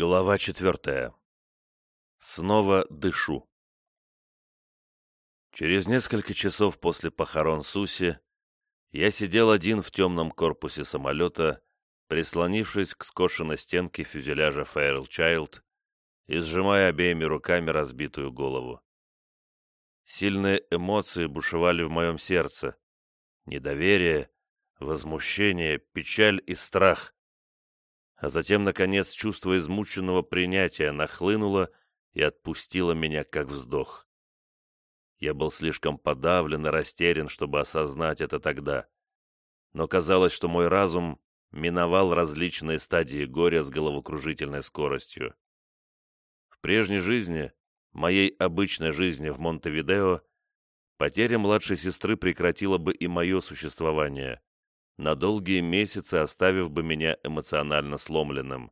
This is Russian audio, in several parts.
Глава четвертая. Снова дышу. Через несколько часов после похорон Суси я сидел один в темном корпусе самолета, прислонившись к скошенной стенке фюзеляжа Фэйрлчайлд и сжимая обеими руками разбитую голову. Сильные эмоции бушевали в моем сердце. Недоверие, возмущение, печаль и страх — а затем, наконец, чувство измученного принятия нахлынуло и отпустило меня, как вздох. Я был слишком подавлен и растерян, чтобы осознать это тогда. Но казалось, что мой разум миновал различные стадии горя с головокружительной скоростью. В прежней жизни, моей обычной жизни в Монтевидео, потеря младшей сестры прекратила бы и мое существование на долгие месяцы оставив бы меня эмоционально сломленным.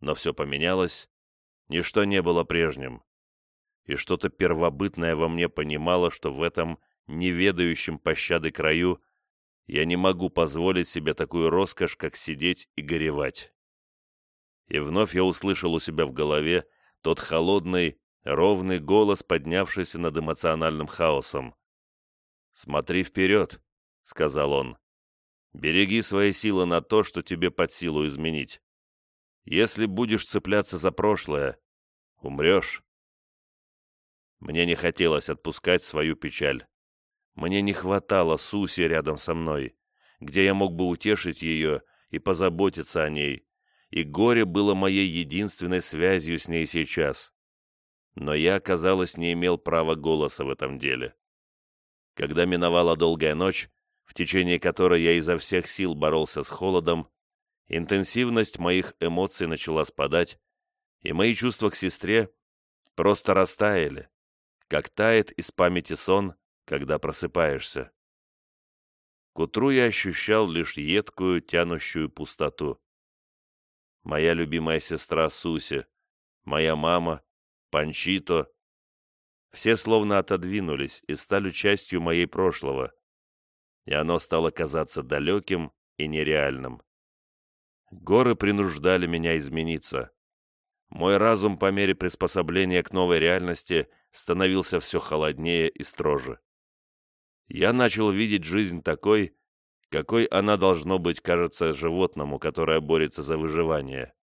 Но все поменялось, ничто не было прежним, и что-то первобытное во мне понимало, что в этом неведающем пощады краю я не могу позволить себе такую роскошь, как сидеть и горевать. И вновь я услышал у себя в голове тот холодный, ровный голос, поднявшийся над эмоциональным хаосом. «Смотри вперед», — сказал он. Береги свои силы на то, что тебе под силу изменить. Если будешь цепляться за прошлое, умрешь. Мне не хотелось отпускать свою печаль. Мне не хватало Суси рядом со мной, где я мог бы утешить ее и позаботиться о ней, и горе было моей единственной связью с ней сейчас. Но я, казалось, не имел права голоса в этом деле. Когда миновала долгая ночь, в течение которой я изо всех сил боролся с холодом, интенсивность моих эмоций начала спадать, и мои чувства к сестре просто растаяли, как тает из памяти сон, когда просыпаешься. К утру я ощущал лишь едкую, тянущую пустоту. Моя любимая сестра Суси, моя мама, Панчито — все словно отодвинулись и стали частью моей прошлого и оно стало казаться далеким и нереальным. Горы принуждали меня измениться. Мой разум по мере приспособления к новой реальности становился все холоднее и строже. Я начал видеть жизнь такой, какой она должно быть, кажется, животному, которое борется за выживание.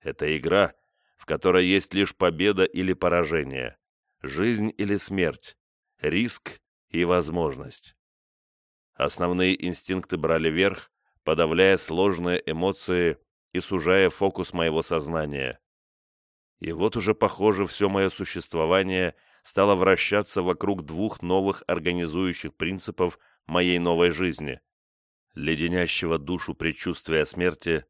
Это игра, в которой есть лишь победа или поражение, жизнь или смерть, риск и возможность. Основные инстинкты брали верх, подавляя сложные эмоции и сужая фокус моего сознания. И вот уже, похоже, все мое существование стало вращаться вокруг двух новых организующих принципов моей новой жизни — леденящего душу предчувствия смерти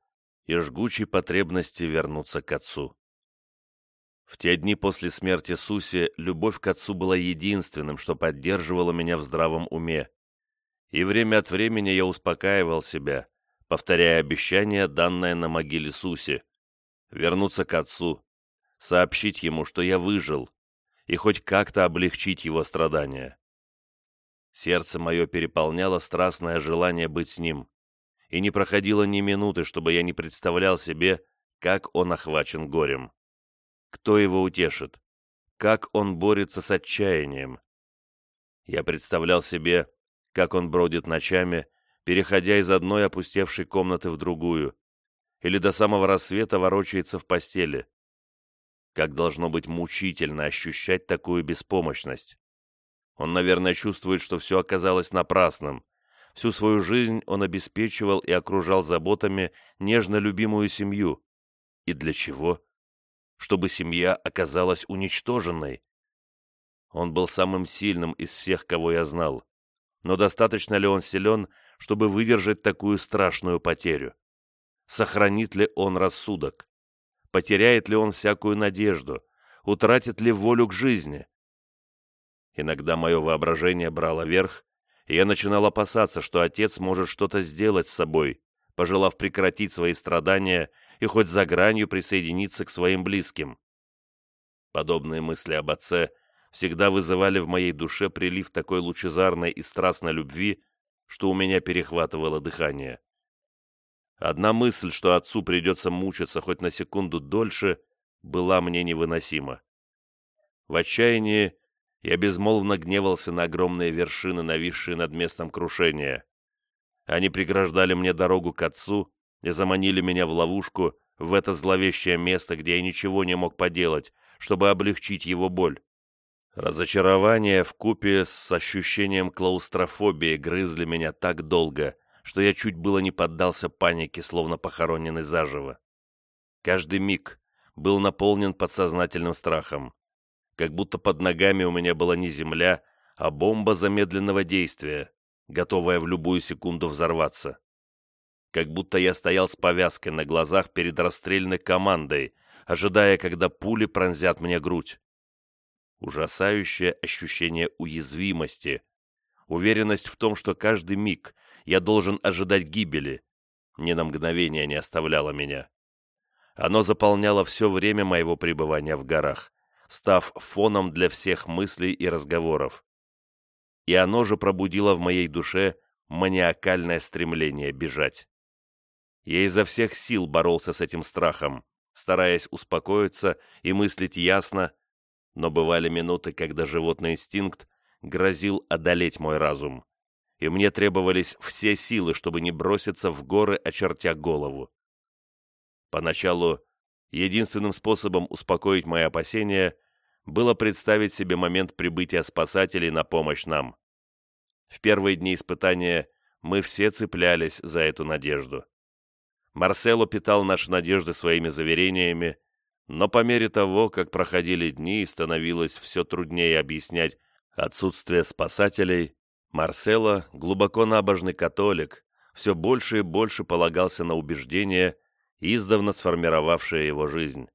и жгучей потребности вернуться к отцу. В те дни после смерти Суси любовь к отцу была единственным, что поддерживало меня в здравом уме, и время от времени я успокаивал себя, повторяя обещание, данное на могиле Суси, вернуться к отцу, сообщить ему, что я выжил, и хоть как-то облегчить его страдания. Сердце мое переполняло страстное желание быть с ним, и не проходило ни минуты, чтобы я не представлял себе, как он охвачен горем. Кто его утешит? Как он борется с отчаянием? Я представлял себе, как он бродит ночами, переходя из одной опустевшей комнаты в другую, или до самого рассвета ворочается в постели. Как должно быть мучительно ощущать такую беспомощность. Он, наверное, чувствует, что все оказалось напрасным. Всю свою жизнь он обеспечивал и окружал заботами нежно любимую семью. И для чего? Чтобы семья оказалась уничтоженной. Он был самым сильным из всех, кого я знал но достаточно ли он силен, чтобы выдержать такую страшную потерю? Сохранит ли он рассудок? Потеряет ли он всякую надежду? Утратит ли волю к жизни? Иногда мое воображение брало верх, и я начинал опасаться, что отец может что-то сделать с собой, пожелав прекратить свои страдания и хоть за гранью присоединиться к своим близким. Подобные мысли об отце всегда вызывали в моей душе прилив такой лучезарной и страстной любви, что у меня перехватывало дыхание. Одна мысль, что отцу придется мучиться хоть на секунду дольше, была мне невыносима. В отчаянии я безмолвно гневался на огромные вершины, нависшие над местом крушения. Они преграждали мне дорогу к отцу и заманили меня в ловушку, в это зловещее место, где я ничего не мог поделать, чтобы облегчить его боль. Разочарование в купе с ощущением клаустрофобии грызли меня так долго, что я чуть было не поддался панике, словно похороненный заживо. Каждый миг был наполнен подсознательным страхом, как будто под ногами у меня была не земля, а бомба замедленного действия, готовая в любую секунду взорваться как будто я стоял с повязкой на глазах перед расстрельной командой, ожидая, когда пули пронзят мне грудь. Ужасающее ощущение уязвимости, уверенность в том, что каждый миг я должен ожидать гибели, ни на мгновение не оставляло меня. Оно заполняло все время моего пребывания в горах, став фоном для всех мыслей и разговоров. И оно же пробудило в моей душе маниакальное стремление бежать. Я изо всех сил боролся с этим страхом, стараясь успокоиться и мыслить ясно, но бывали минуты, когда животный инстинкт грозил одолеть мой разум, и мне требовались все силы, чтобы не броситься в горы, очертя голову. Поначалу единственным способом успокоить мои опасения было представить себе момент прибытия спасателей на помощь нам. В первые дни испытания мы все цеплялись за эту надежду. Марсело питал наши надежды своими заверениями, но по мере того, как проходили дни и становилось все труднее объяснять отсутствие спасателей, Марсело, глубоко набожный католик, все больше и больше полагался на убеждения, издавна сформировавшие его жизнь.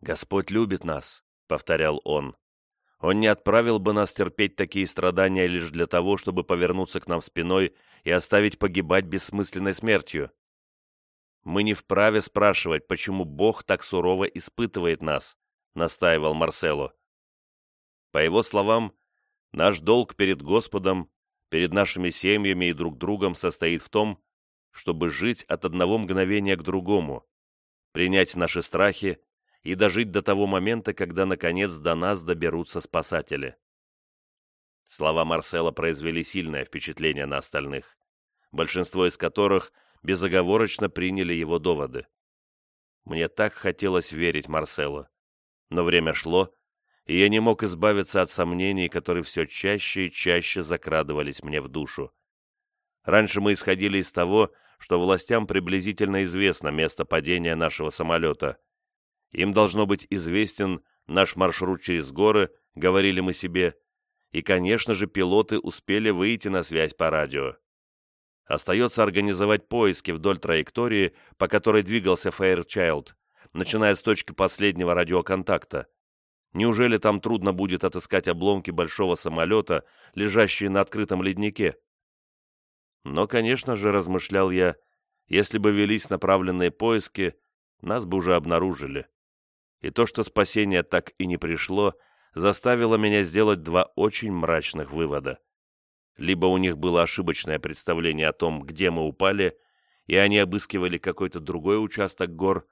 «Господь любит нас», — повторял он. «Он не отправил бы нас терпеть такие страдания лишь для того, чтобы повернуться к нам спиной и оставить погибать бессмысленной смертью. Мы не вправе спрашивать, почему Бог так сурово испытывает нас, настаивал Марсело. По его словам, наш долг перед Господом, перед нашими семьями и друг другом состоит в том, чтобы жить от одного мгновения к другому, принять наши страхи и дожить до того момента, когда, наконец, до нас доберутся спасатели. Слова Марсела произвели сильное впечатление на остальных, большинство из которых безоговорочно приняли его доводы. Мне так хотелось верить Марселу. Но время шло, и я не мог избавиться от сомнений, которые все чаще и чаще закрадывались мне в душу. Раньше мы исходили из того, что властям приблизительно известно место падения нашего самолета. Им должно быть известен наш маршрут через горы, говорили мы себе, и, конечно же, пилоты успели выйти на связь по радио. Остается организовать поиски вдоль траектории, по которой двигался Фэйрчайлд, начиная с точки последнего радиоконтакта. Неужели там трудно будет отыскать обломки большого самолета, лежащие на открытом леднике? Но, конечно же, размышлял я, если бы велись направленные поиски, нас бы уже обнаружили. И то, что спасение так и не пришло, заставило меня сделать два очень мрачных вывода. Либо у них было ошибочное представление о том, где мы упали, и они обыскивали какой-то другой участок гор,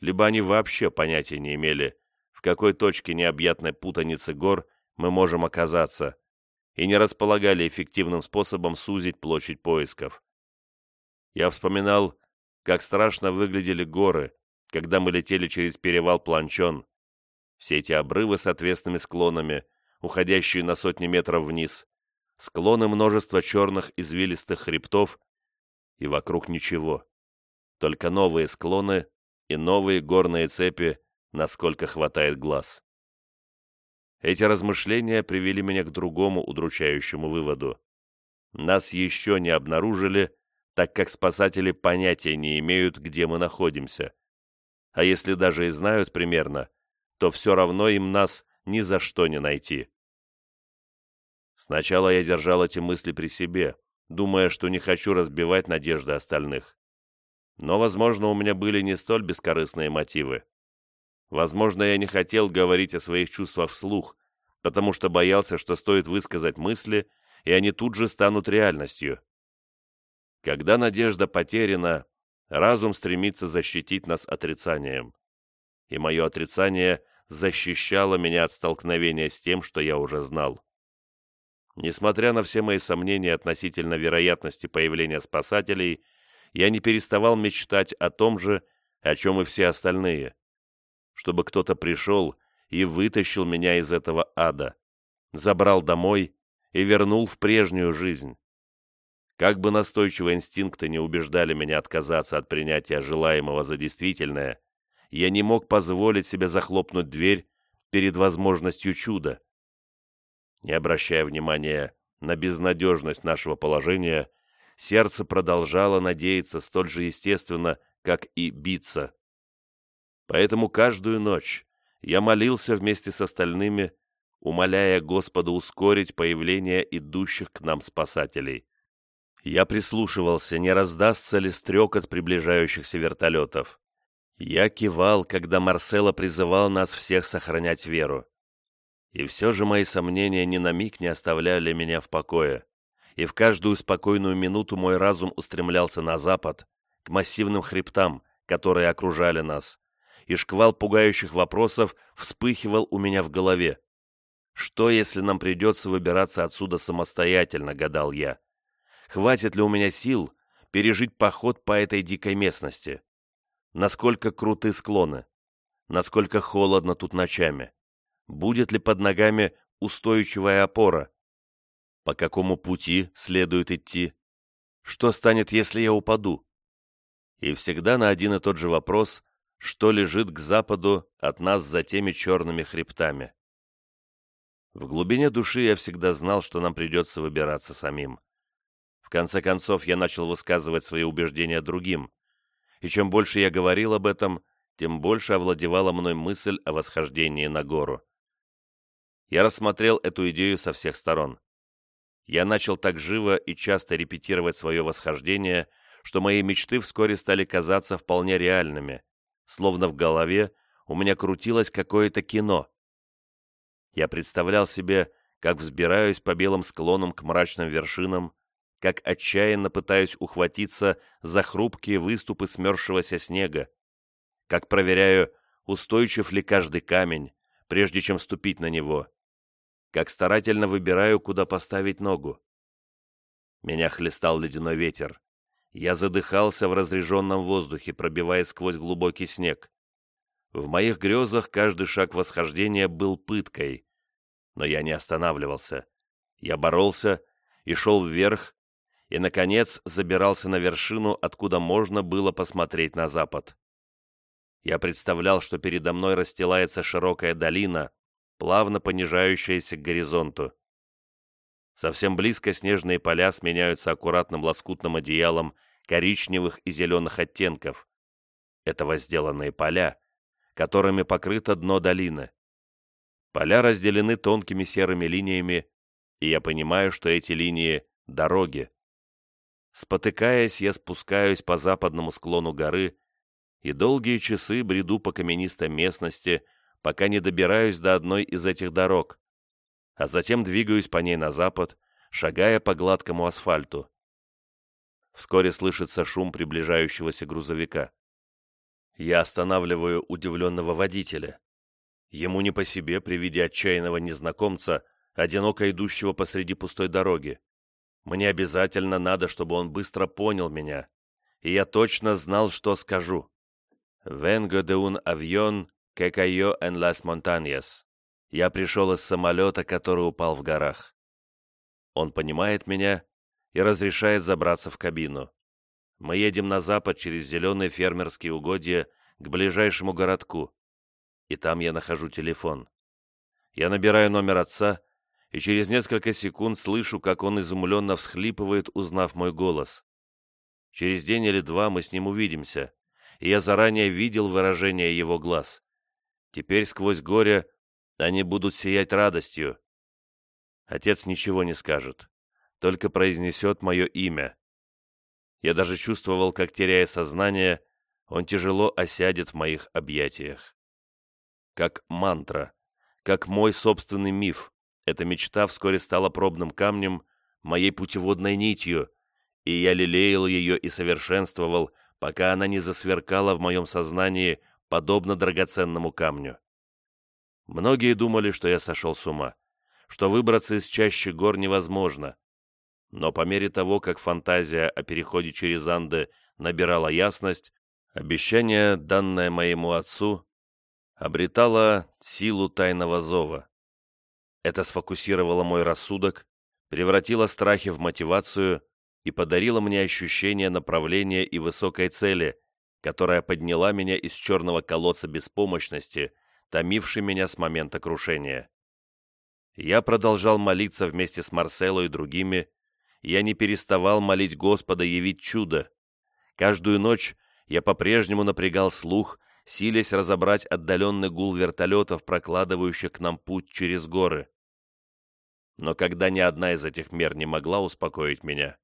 либо они вообще понятия не имели, в какой точке необъятной путаницы гор мы можем оказаться, и не располагали эффективным способом сузить площадь поисков. Я вспоминал, как страшно выглядели горы, когда мы летели через перевал Планчон. Все эти обрывы с отвесными склонами, уходящие на сотни метров вниз, склоны множества черных извилистых хребтов, и вокруг ничего. Только новые склоны и новые горные цепи, насколько хватает глаз. Эти размышления привели меня к другому удручающему выводу. Нас еще не обнаружили, так как спасатели понятия не имеют, где мы находимся. А если даже и знают примерно, то все равно им нас ни за что не найти. Сначала я держал эти мысли при себе, думая, что не хочу разбивать надежды остальных. Но, возможно, у меня были не столь бескорыстные мотивы. Возможно, я не хотел говорить о своих чувствах вслух, потому что боялся, что стоит высказать мысли, и они тут же станут реальностью. Когда надежда потеряна, разум стремится защитить нас отрицанием. И мое отрицание защищало меня от столкновения с тем, что я уже знал. Несмотря на все мои сомнения относительно вероятности появления спасателей, я не переставал мечтать о том же, о чем и все остальные. Чтобы кто-то пришел и вытащил меня из этого ада, забрал домой и вернул в прежнюю жизнь. Как бы настойчиво инстинкты не убеждали меня отказаться от принятия желаемого за действительное, я не мог позволить себе захлопнуть дверь перед возможностью чуда. Не обращая внимания на безнадежность нашего положения, сердце продолжало надеяться столь же естественно, как и биться. Поэтому каждую ночь я молился вместе с остальными, умоляя Господа ускорить появление идущих к нам спасателей. Я прислушивался, не раздастся ли стрекот приближающихся вертолетов. Я кивал, когда Марсело призывал нас всех сохранять веру. И все же мои сомнения ни на миг не оставляли меня в покое, и в каждую спокойную минуту мой разум устремлялся на запад, к массивным хребтам, которые окружали нас, и шквал пугающих вопросов вспыхивал у меня в голове. Что, если нам придется выбираться отсюда самостоятельно, гадал я? Хватит ли у меня сил пережить поход по этой дикой местности? Насколько круты склоны? Насколько холодно тут ночами? Будет ли под ногами устойчивая опора? По какому пути следует идти? Что станет, если я упаду? И всегда на один и тот же вопрос, что лежит к западу от нас за теми черными хребтами. В глубине души я всегда знал, что нам придется выбираться самим. В конце концов, я начал высказывать свои убеждения другим, и чем больше я говорил об этом, тем больше овладевала мной мысль о восхождении на гору я рассмотрел эту идею со всех сторон. Я начал так живо и часто репетировать свое восхождение, что мои мечты вскоре стали казаться вполне реальными, словно в голове у меня крутилось какое-то кино. Я представлял себе, как взбираюсь по белым склонам к мрачным вершинам, как отчаянно пытаюсь ухватиться за хрупкие выступы смерзшегося снега, как проверяю, устойчив ли каждый камень, прежде чем ступить на него, как старательно выбираю, куда поставить ногу. Меня хлестал ледяной ветер. Я задыхался в разреженном воздухе, пробивая сквозь глубокий снег. В моих грезах каждый шаг восхождения был пыткой. Но я не останавливался. Я боролся и шел вверх, и, наконец, забирался на вершину, откуда можно было посмотреть на запад. Я представлял, что передо мной расстилается широкая долина, плавно понижающаяся к горизонту. Совсем близко снежные поля сменяются аккуратным лоскутным одеялом коричневых и зеленых оттенков. Это возделанные поля, которыми покрыто дно долины. Поля разделены тонкими серыми линиями, и я понимаю, что эти линии — дороги. Спотыкаясь, я спускаюсь по западному склону горы и долгие часы бреду по каменистой местности, пока не добираюсь до одной из этих дорог, а затем двигаюсь по ней на запад, шагая по гладкому асфальту. Вскоре слышится шум приближающегося грузовика. Я останавливаю удивленного водителя. Ему не по себе при виде отчаянного незнакомца, одиноко идущего посреди пустой дороги. Мне обязательно надо, чтобы он быстро понял меня, и я точно знал, что скажу. «Vengo de un avión Кекайо en las montañas. Я пришел из самолета, который упал в горах. Он понимает меня и разрешает забраться в кабину. Мы едем на запад через зеленые фермерские угодья к ближайшему городку. И там я нахожу телефон. Я набираю номер отца, и через несколько секунд слышу, как он изумленно всхлипывает, узнав мой голос. Через день или два мы с ним увидимся, и я заранее видел выражение его глаз. Теперь сквозь горе они будут сиять радостью. Отец ничего не скажет, только произнесет мое имя. Я даже чувствовал, как, теряя сознание, он тяжело осядет в моих объятиях. Как мантра, как мой собственный миф, эта мечта вскоре стала пробным камнем, моей путеводной нитью, и я лелеял ее и совершенствовал, пока она не засверкала в моем сознании, подобно драгоценному камню. Многие думали, что я сошел с ума, что выбраться из чащи гор невозможно. Но по мере того, как фантазия о переходе через Анды набирала ясность, обещание, данное моему отцу, обретало силу тайного зова. Это сфокусировало мой рассудок, превратило страхи в мотивацию и подарило мне ощущение направления и высокой цели, которая подняла меня из черного колодца беспомощности, томивший меня с момента крушения. Я продолжал молиться вместе с Марсело и другими, я не переставал молить Господа явить чудо. Каждую ночь я по-прежнему напрягал слух, силясь разобрать отдаленный гул вертолетов, прокладывающих к нам путь через горы. Но когда ни одна из этих мер не могла успокоить меня,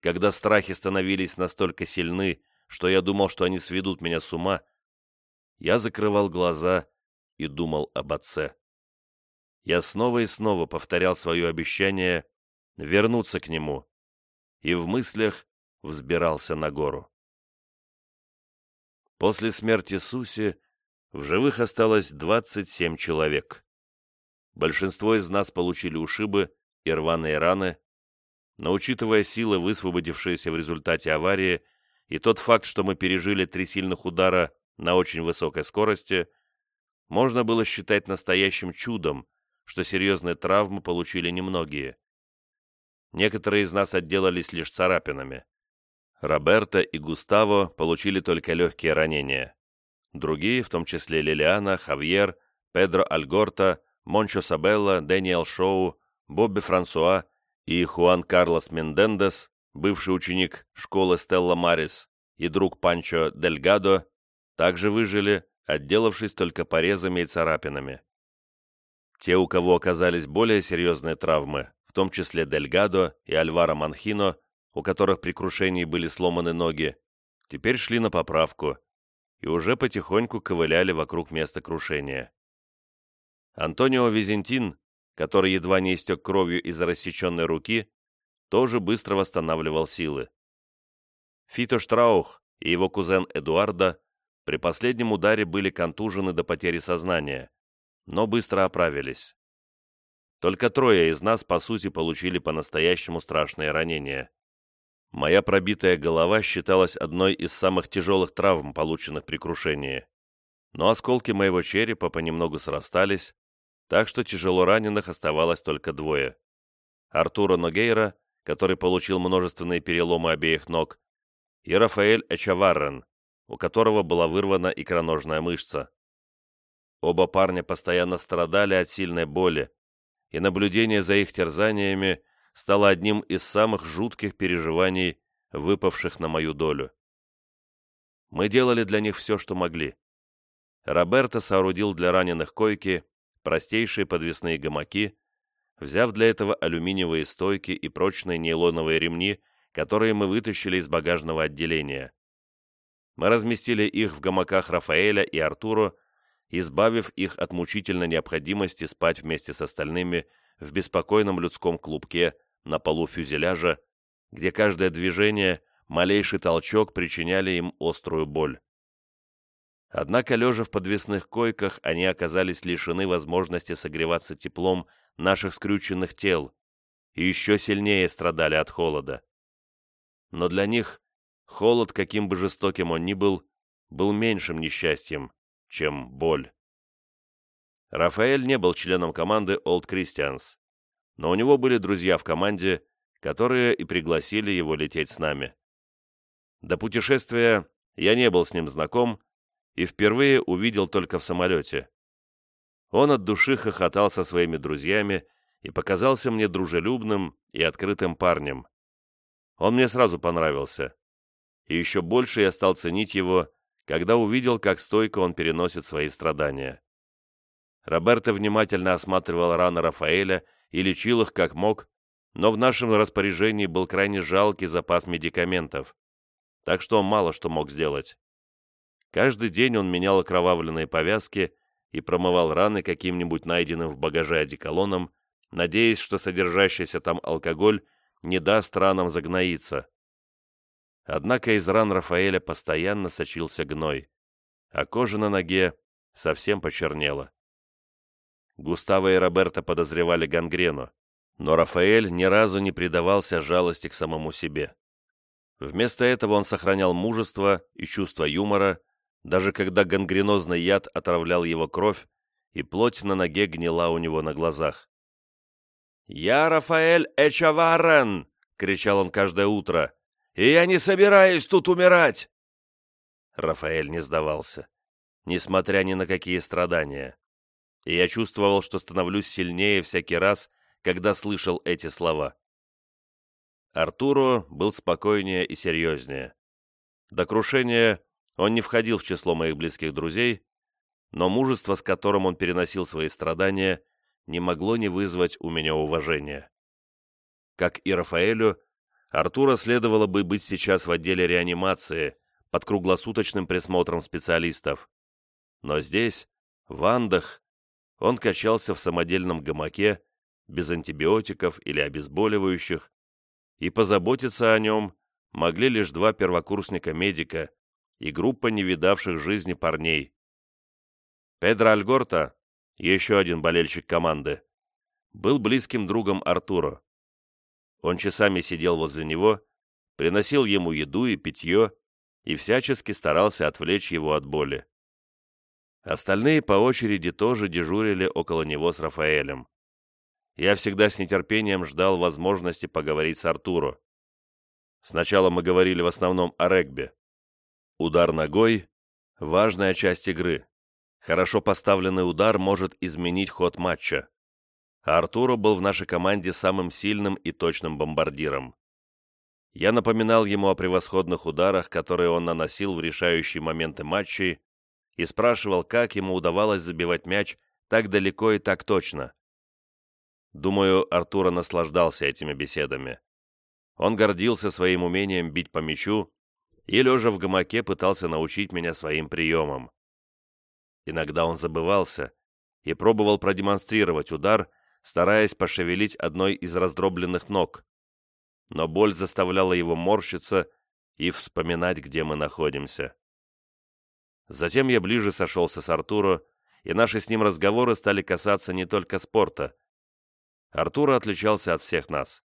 когда страхи становились настолько сильны, что я думал, что они сведут меня с ума, я закрывал глаза и думал об отце. Я снова и снова повторял свое обещание вернуться к нему, и в мыслях взбирался на гору. После смерти Суси в живых осталось 27 человек. Большинство из нас получили ушибы и рваные раны, но учитывая силы, высвободившиеся в результате аварии, и тот факт, что мы пережили три сильных удара на очень высокой скорости, можно было считать настоящим чудом, что серьезные травмы получили немногие. Некоторые из нас отделались лишь царапинами. Роберто и Густаво получили только легкие ранения. Другие, в том числе Лилиана, Хавьер, Педро Альгорта, Мончо Сабелла, Дэниел Шоу, Бобби Франсуа и Хуан Карлос Мендендес, бывший ученик школы Стелла Марис и друг Панчо Дельгадо, также выжили, отделавшись только порезами и царапинами. Те, у кого оказались более серьезные травмы, в том числе Дельгадо и Альваро Манхино, у которых при крушении были сломаны ноги, теперь шли на поправку и уже потихоньку ковыляли вокруг места крушения. Антонио Визентин, который едва не истек кровью из-за рассеченной руки, тоже быстро восстанавливал силы. Фито Штраух и его кузен Эдуардо при последнем ударе были контужены до потери сознания, но быстро оправились. Только трое из нас, по сути, получили по-настоящему страшные ранения. Моя пробитая голова считалась одной из самых тяжелых травм, полученных при крушении. Но осколки моего черепа понемногу срастались, так что тяжело раненых оставалось только двое. Артуро Ногейра, который получил множественные переломы обеих ног, и Рафаэль Эчаваррен, у которого была вырвана икроножная мышца. Оба парня постоянно страдали от сильной боли, и наблюдение за их терзаниями стало одним из самых жутких переживаний, выпавших на мою долю. Мы делали для них все, что могли. Роберто соорудил для раненых койки, простейшие подвесные гамаки, взяв для этого алюминиевые стойки и прочные нейлоновые ремни, которые мы вытащили из багажного отделения. Мы разместили их в гамаках Рафаэля и Артуро избавив их от мучительной необходимости спать вместе с остальными в беспокойном людском клубке на полу фюзеляжа, где каждое движение, малейший толчок причиняли им острую боль. Однако, лежа в подвесных койках, они оказались лишены возможности согреваться теплом наших скрюченных тел и еще сильнее страдали от холода. Но для них холод, каким бы жестоким он ни был, был меньшим несчастьем, чем боль. Рафаэль не был членом команды Old Christians, но у него были друзья в команде, которые и пригласили его лететь с нами. До путешествия я не был с ним знаком и впервые увидел только в самолете. Он от души хохотал со своими друзьями и показался мне дружелюбным и открытым парнем. Он мне сразу понравился. И еще больше я стал ценить его когда увидел, как стойко он переносит свои страдания. Роберто внимательно осматривал раны Рафаэля и лечил их как мог, но в нашем распоряжении был крайне жалкий запас медикаментов, так что он мало что мог сделать. Каждый день он менял окровавленные повязки и промывал раны каким-нибудь найденным в багаже одеколоном, надеясь, что содержащийся там алкоголь не даст ранам загноиться. Однако из ран Рафаэля постоянно сочился гной, а кожа на ноге совсем почернела. Густаво и Роберто подозревали гангрену, но Рафаэль ни разу не предавался жалости к самому себе. Вместо этого он сохранял мужество и чувство юмора, даже когда гангренозный яд отравлял его кровь, и плоть на ноге гнила у него на глазах. «Я Рафаэль Эчаварен!» — кричал он каждое утро. «И я не собираюсь тут умирать!» Рафаэль не сдавался, несмотря ни на какие страдания. И я чувствовал, что становлюсь сильнее всякий раз, когда слышал эти слова. Артуро был спокойнее и серьезнее. До крушения он не входил в число моих близких друзей, но мужество, с которым он переносил свои страдания, не могло не вызвать у меня уважения. Как и Рафаэлю, Артура следовало бы быть сейчас в отделе реанимации, под круглосуточным присмотром специалистов. Но здесь, в Андах, он качался в самодельном гамаке, без антибиотиков или обезболивающих, и позаботиться о нем могли лишь два первокурсника-медика и группа невидавших жизни парней. Педро Альгорта, еще один болельщик команды, был близким другом Артуро. Он часами сидел возле него, приносил ему еду и питье и всячески старался отвлечь его от боли. Остальные по очереди тоже дежурили около него с Рафаэлем я всегда с нетерпением ждал возможности поговорить с Артуро. Сначала мы говорили в основном о регби. Удар ногой – важная часть игры. Хорошо поставленный удар может изменить ход матча. А Артуро был в нашей команде самым сильным и точным бомбардиром. Я напоминал ему о превосходных ударах, которые он наносил в решающие моменты матчей, и спрашивал, как ему удавалось забивать мяч так далеко и так точно. Думаю, Артура наслаждался этими беседами. Он гордился своим умением бить по мячу и, лежа в гамаке, пытался научить меня своим приемам. Иногда он забывался и пробовал продемонстрировать удар, стараясь пошевелить одной из раздробленных ног. Но боль заставляла его морщиться и вспоминать, где мы находимся. Затем я ближе сошелся с Артуро, и наши с ним разговоры стали касаться не только спорта, Артур отличался от всех нас.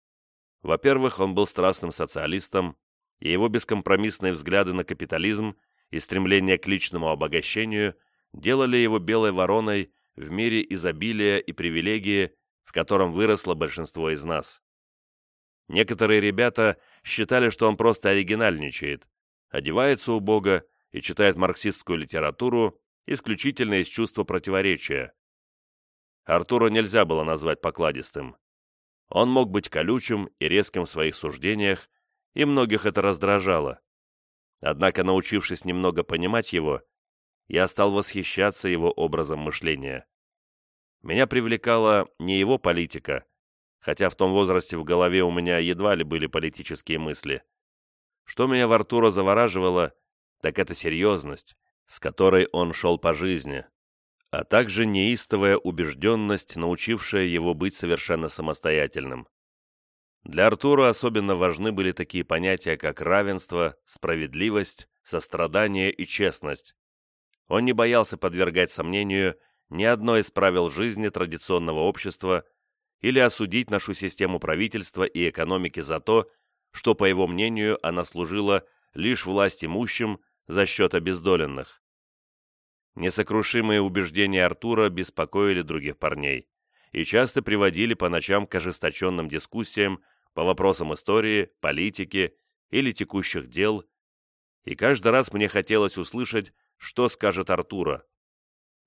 Во-первых, он был страстным социалистом, и его бескомпромиссные взгляды на капитализм и стремление к личному обогащению делали его белой вороной в мире изобилия и привилегии, в котором выросло большинство из нас. Некоторые ребята считали, что он просто оригинальничает, одевается убого и читает марксистскую литературу исключительно из чувства противоречия. Артура нельзя было назвать покладистым. Он мог быть колючим и резким в своих суждениях, и многих это раздражало. Однако, научившись немного понимать его, я стал восхищаться его образом мышления. Меня привлекала не его политика, хотя в том возрасте в голове у меня едва ли были политические мысли. Что меня в Артура завораживало, так это серьезность, с которой он шел по жизни, а также неистовая убежденность, научившая его быть совершенно самостоятельным. Для Артура особенно важны были такие понятия, как равенство, справедливость, сострадание и честность. Он не боялся подвергать сомнению ни одно из правил жизни традиционного общества или осудить нашу систему правительства и экономики за то, что, по его мнению, она служила лишь власть имущим за счет обездоленных. Несокрушимые убеждения Артура беспокоили других парней и часто приводили по ночам к ожесточенным дискуссиям по вопросам истории, политики или текущих дел, и каждый раз мне хотелось услышать, что скажет Артура.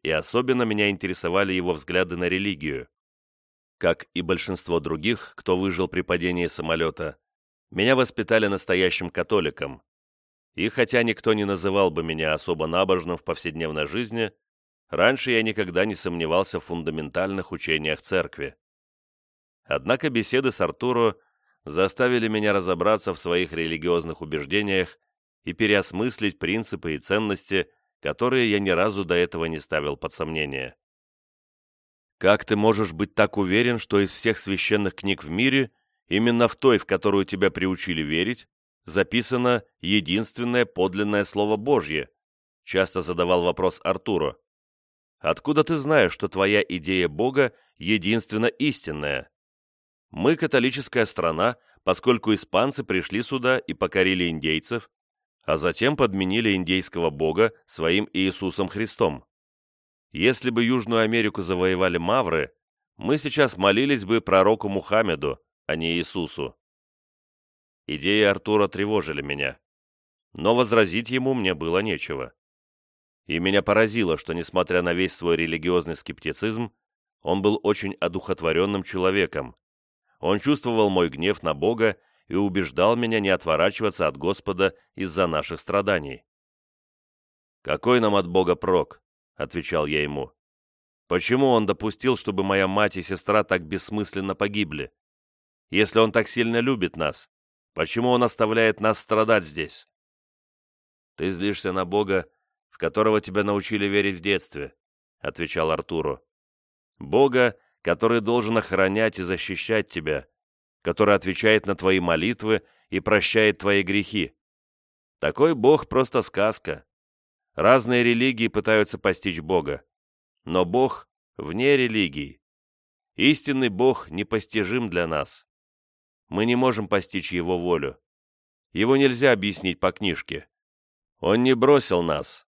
И особенно меня интересовали его взгляды на религию. Как и большинство других, кто выжил при падении самолета, меня воспитали настоящим католиком, и хотя никто не называл бы меня особо набожным в повседневной жизни, раньше я никогда не сомневался в фундаментальных учениях церкви. Однако беседы с Артуро заставили меня разобраться в своих религиозных убеждениях и переосмыслить принципы и ценности, которые я ни разу до этого не ставил под сомнение. Как ты можешь быть так уверен, что из всех священных книг в мире, именно в той, в которую тебя приучили верить, записано единственное подлинное Слово Божье, часто задавал вопрос Артуру. Откуда ты знаешь, что твоя идея Бога единственно истинная? Мы католическая страна, поскольку испанцы пришли сюда и покорили индейцев, а затем подменили индейского бога своим Иисусом Христом. Если бы Южную Америку завоевали мавры, мы сейчас молились бы пророку Мухаммеду, а не Иисусу. Идеи Артура тревожили меня, но возразить ему мне было нечего. И меня поразило, что, несмотря на весь свой религиозный скептицизм, он был очень одухотворенным человеком. Он чувствовал мой гнев на Бога и убеждал меня не отворачиваться от Господа из-за наших страданий. «Какой нам от Бога прок?» — отвечал я ему. «Почему он допустил, чтобы моя мать и сестра так бессмысленно погибли? Если он так сильно любит нас, почему он оставляет нас страдать здесь?» «Ты злишься на Бога, в которого тебя научили верить в детстве», — отвечал Артуру. «Бога, который должен охранять и защищать тебя, который отвечает на твои молитвы и прощает твои грехи. Такой Бог просто сказка. Разные религии пытаются постичь Бога, но Бог вне религии. Истинный Бог непостижим для нас. Мы не можем постичь Его волю. Его нельзя объяснить по книжке. Он не бросил нас,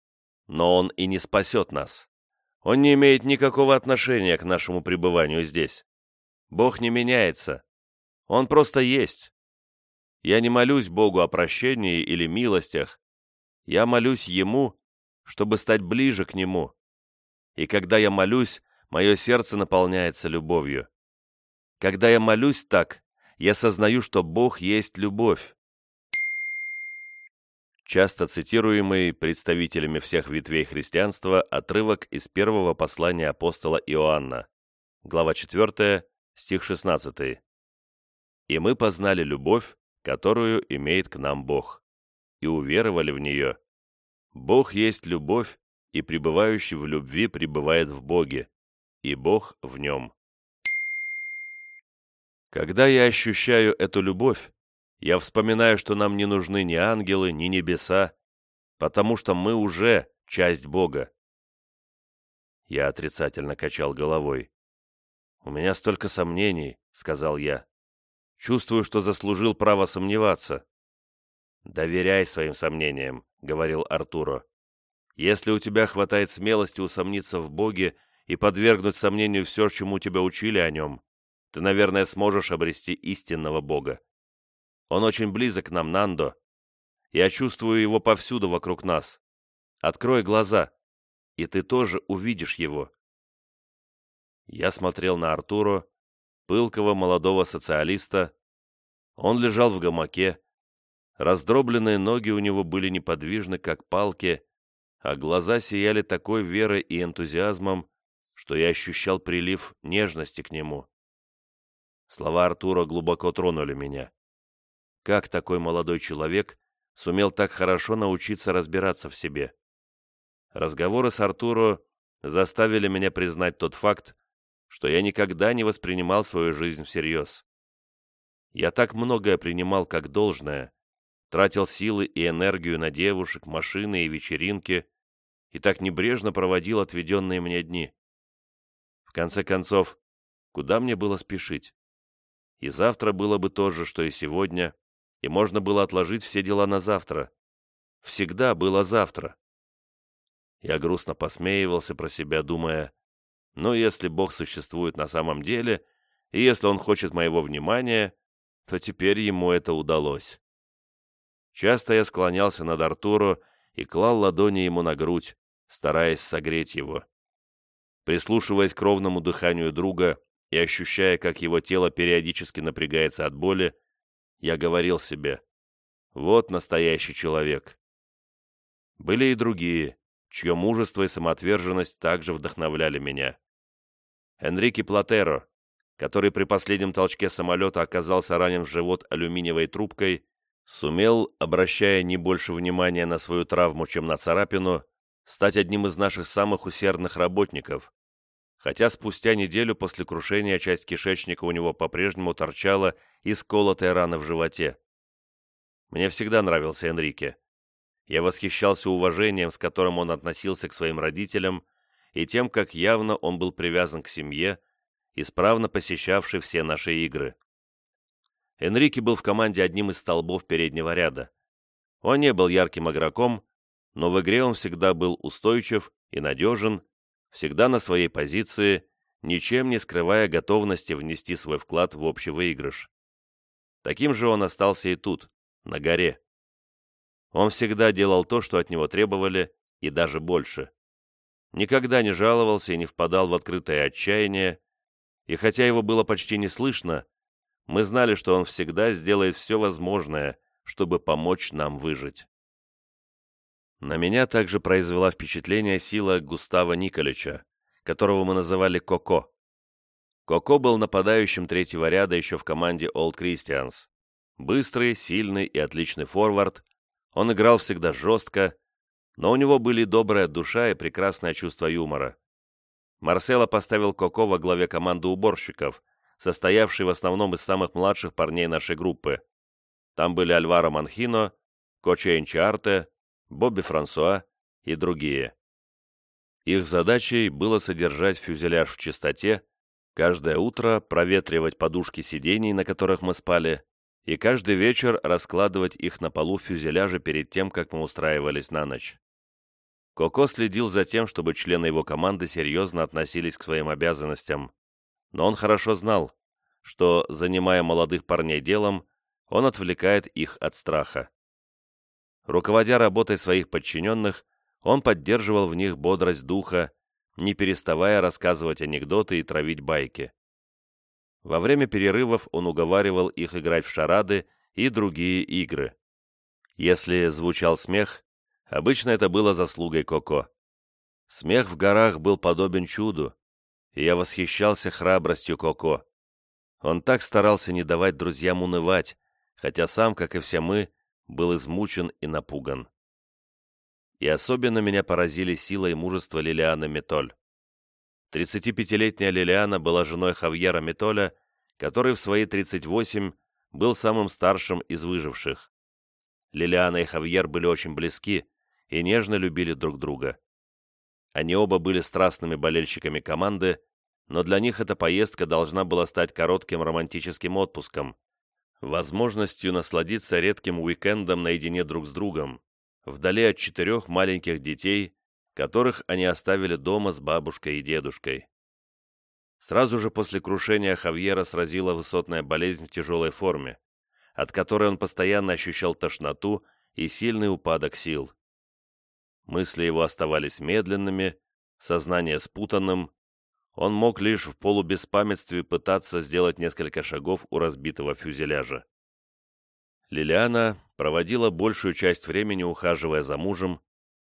но Он и не спасет нас. Он не имеет никакого отношения к нашему пребыванию здесь. Бог не меняется, он просто есть. Я не молюсь Богу о прощении или милостях. Я молюсь Ему, чтобы стать ближе к Нему. И когда я молюсь, мое сердце наполняется любовью. Когда я молюсь так, я сознаю, что Бог есть любовь. Часто цитируемый представителями всех ветвей христианства отрывок из первого послания апостола Иоанна, глава 4, стих 16 и мы познали любовь, которую имеет к нам Бог, и уверовали в нее. Бог есть любовь, и пребывающий в любви пребывает в Боге, и Бог в нем. Когда я ощущаю эту любовь, я вспоминаю, что нам не нужны ни ангелы, ни небеса, потому что мы уже часть Бога. Я отрицательно качал головой. «У меня столько сомнений», — сказал я. Чувствую, что заслужил право сомневаться». «Доверяй своим сомнениям», — говорил Артуро. «Если у тебя хватает смелости усомниться в Боге и подвергнуть сомнению все, чему тебя учили о нем, ты, наверное, сможешь обрести истинного Бога. Он очень близок к нам, Нандо. Я чувствую его повсюду вокруг нас. Открой глаза, и ты тоже увидишь его». Я смотрел на Артуро, пылкого молодого социалиста. Он лежал в гамаке. Раздробленные ноги у него были неподвижны, как палки, а глаза сияли такой верой и энтузиазмом, что я ощущал прилив нежности к нему. Слова Артура глубоко тронули меня. Как такой молодой человек сумел так хорошо научиться разбираться в себе? Разговоры с Артуро заставили меня признать тот факт, что я никогда не воспринимал свою жизнь всерьез. Я так многое принимал как должное, тратил силы и энергию на девушек, машины и вечеринки, и так небрежно проводил отведенные мне дни. В конце концов, куда мне было спешить? И завтра было бы то же, что и сегодня, и можно было отложить все дела на завтра. Всегда было завтра. Я грустно посмеивался про себя, думая, но если Бог существует на самом деле, и если Он хочет моего внимания, то теперь ему это удалось. Часто я склонялся над Артуру и клал ладони ему на грудь, стараясь согреть его. Прислушиваясь к ровному дыханию друга и ощущая, как его тело периодически напрягается от боли, я говорил себе, вот настоящий человек. Были и другие, чье мужество и самоотверженность также вдохновляли меня. Энрике Платеро, который при последнем толчке самолета оказался ранен в живот алюминиевой трубкой, сумел, обращая не больше внимания на свою травму, чем на царапину, стать одним из наших самых усердных работников, хотя спустя неделю после крушения часть кишечника у него по-прежнему торчала и сколотая рана в животе. Мне всегда нравился Энрике. Я восхищался уважением, с которым он относился к своим родителям, и тем, как явно он был привязан к семье, исправно посещавший все наши игры. Энрике был в команде одним из столбов переднего ряда. Он не был ярким игроком, но в игре он всегда был устойчив и надежен, всегда на своей позиции, ничем не скрывая готовности внести свой вклад в общий выигрыш. Таким же он остался и тут, на горе. Он всегда делал то, что от него требовали, и даже больше. Никогда не жаловался и не впадал в открытое отчаяние, и хотя его было почти не слышно, мы знали, что он всегда сделает все возможное, чтобы помочь нам выжить. На меня также произвела впечатление сила Густава Николича, которого мы называли Коко. Коко был нападающим третьего ряда еще в команде Old Christians. Быстрый, сильный и отличный форвард, он играл всегда жестко, но у него были добрая душа и прекрасное чувство юмора. Марсело поставил Коко во главе команды уборщиков, состоявшей в основном из самых младших парней нашей группы. Там были Альваро Манхино, Коча Энчарте, Бобби Франсуа и другие. Их задачей было содержать фюзеляж в чистоте, каждое утро проветривать подушки сидений, на которых мы спали, и каждый вечер раскладывать их на полу фюзеляжа перед тем, как мы устраивались на ночь. Коко следил за тем, чтобы члены его команды серьезно относились к своим обязанностям, но он хорошо знал, что, занимая молодых парней делом, он отвлекает их от страха. Руководя работой своих подчиненных, он поддерживал в них бодрость духа, не переставая рассказывать анекдоты и травить байки. Во время перерывов он уговаривал их играть в шарады и другие игры. Если звучал смех, обычно это было заслугой Коко. Смех в горах был подобен чуду, и я восхищался храбростью Коко. Он так старался не давать друзьям унывать, хотя сам, как и все мы, был измучен и напуган. И особенно меня поразили сила и мужество Лилианы Метоль. 35-летняя Лилиана была женой Хавьера Метоля, который в свои 38 был самым старшим из выживших. Лилиана и Хавьер были очень близки и нежно любили друг друга. Они оба были страстными болельщиками команды, но для них эта поездка должна была стать коротким романтическим отпуском, возможностью насладиться редким уикендом наедине друг с другом, вдали от четырех маленьких детей, которых они оставили дома с бабушкой и дедушкой. Сразу же после крушения Хавьера сразила высотная болезнь в тяжелой форме, от которой он постоянно ощущал тошноту и сильный упадок сил. Мысли его оставались медленными, сознание спутанным, он мог лишь в полубеспамятстве пытаться сделать несколько шагов у разбитого фюзеляжа. Лилиана проводила большую часть времени ухаживая за мужем,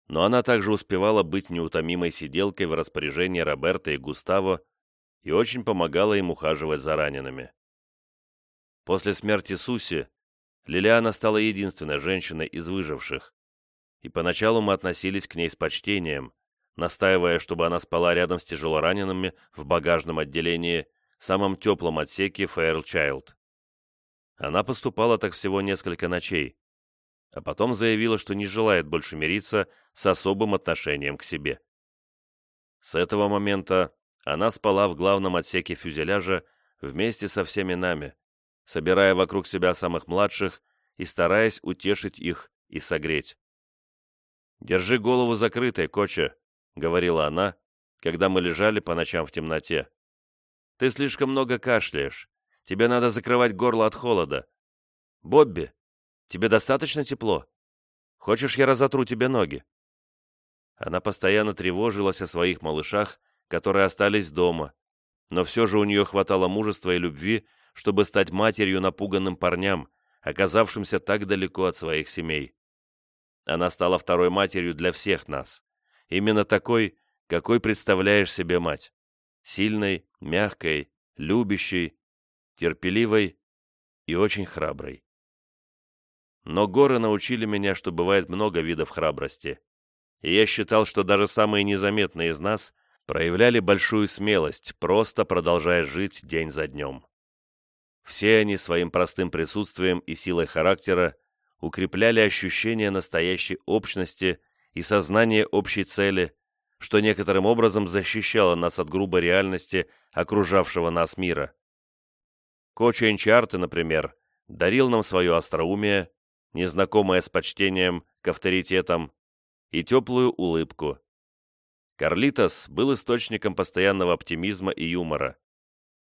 но она также успевала быть неутомимой сиделкой в распоряжении Роберта и Густаво и очень помогала им ухаживать за ранеными. После смерти Суси Лилиана стала единственной женщиной из выживших, и поначалу мы относились к ней с почтением, настаивая, чтобы она спала рядом с тяжелоранеными в багажном отделении, самом теплом отсеке Фэйрлчайлд. Она поступала так всего несколько ночей, а потом заявила, что не желает больше мириться с особым отношением к себе. С этого момента она спала в главном отсеке фюзеляжа вместе со всеми нами, собирая вокруг себя самых младших и стараясь утешить их и согреть. «Держи голову закрытой, Коча», — говорила она, когда мы лежали по ночам в темноте. «Ты слишком много кашляешь. Тебе надо закрывать горло от холода. Бобби, тебе достаточно тепло? Хочешь, я разотру тебе ноги?» Она постоянно тревожилась о своих малышах, которые остались дома, но все же у нее хватало мужества и любви, чтобы стать матерью напуганным парням, оказавшимся так далеко от своих семей. Она стала второй матерью для всех нас. Именно такой, какой представляешь себе мать. Сильной, мягкой, любящей, терпеливой и очень храброй. Но горы научили меня, что бывает много видов храбрости. И я считал, что даже самые незаметные из нас проявляли большую смелость, просто продолжая жить день за днем. Все они своим простым присутствием и силой характера укрепляли ощущение настоящей общности и сознание общей цели, что некоторым образом защищало нас от грубой реальности окружавшего нас мира. Коча например, дарил нам свое остроумие, незнакомое с почтением к авторитетам, и теплую улыбку. Карлитос был источником постоянного оптимизма и юмора.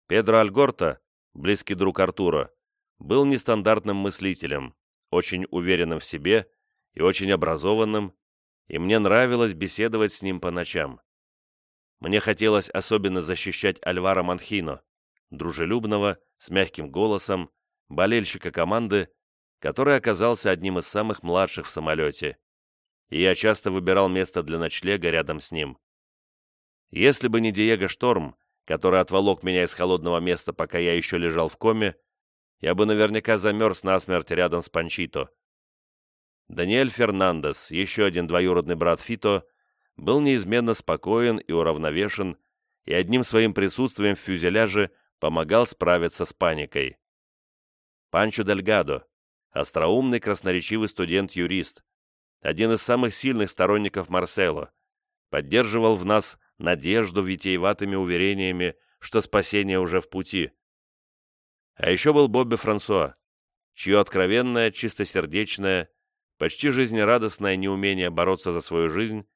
Педро Альгорта, близкий друг Артура, был нестандартным мыслителем, очень уверенным в себе и очень образованным, и мне нравилось беседовать с ним по ночам. Мне хотелось особенно защищать Альвара Манхино, дружелюбного, с мягким голосом, болельщика команды, который оказался одним из самых младших в самолете, и я часто выбирал место для ночлега рядом с ним. Если бы не Диего Шторм, который отволок меня из холодного места, пока я еще лежал в коме, я бы наверняка замерз насмерть рядом с Панчито. Даниэль Фернандес, еще один двоюродный брат Фито, был неизменно спокоен и уравновешен, и одним своим присутствием в фюзеляже помогал справиться с паникой. Панчо Дельгадо, остроумный красноречивый студент-юрист, один из самых сильных сторонников Марсело, поддерживал в нас надежду витиеватыми уверениями, что спасение уже в пути. А еще был Бобби Франсуа, чье откровенное, чистосердечное, почти жизнерадостное неумение бороться за свою жизнь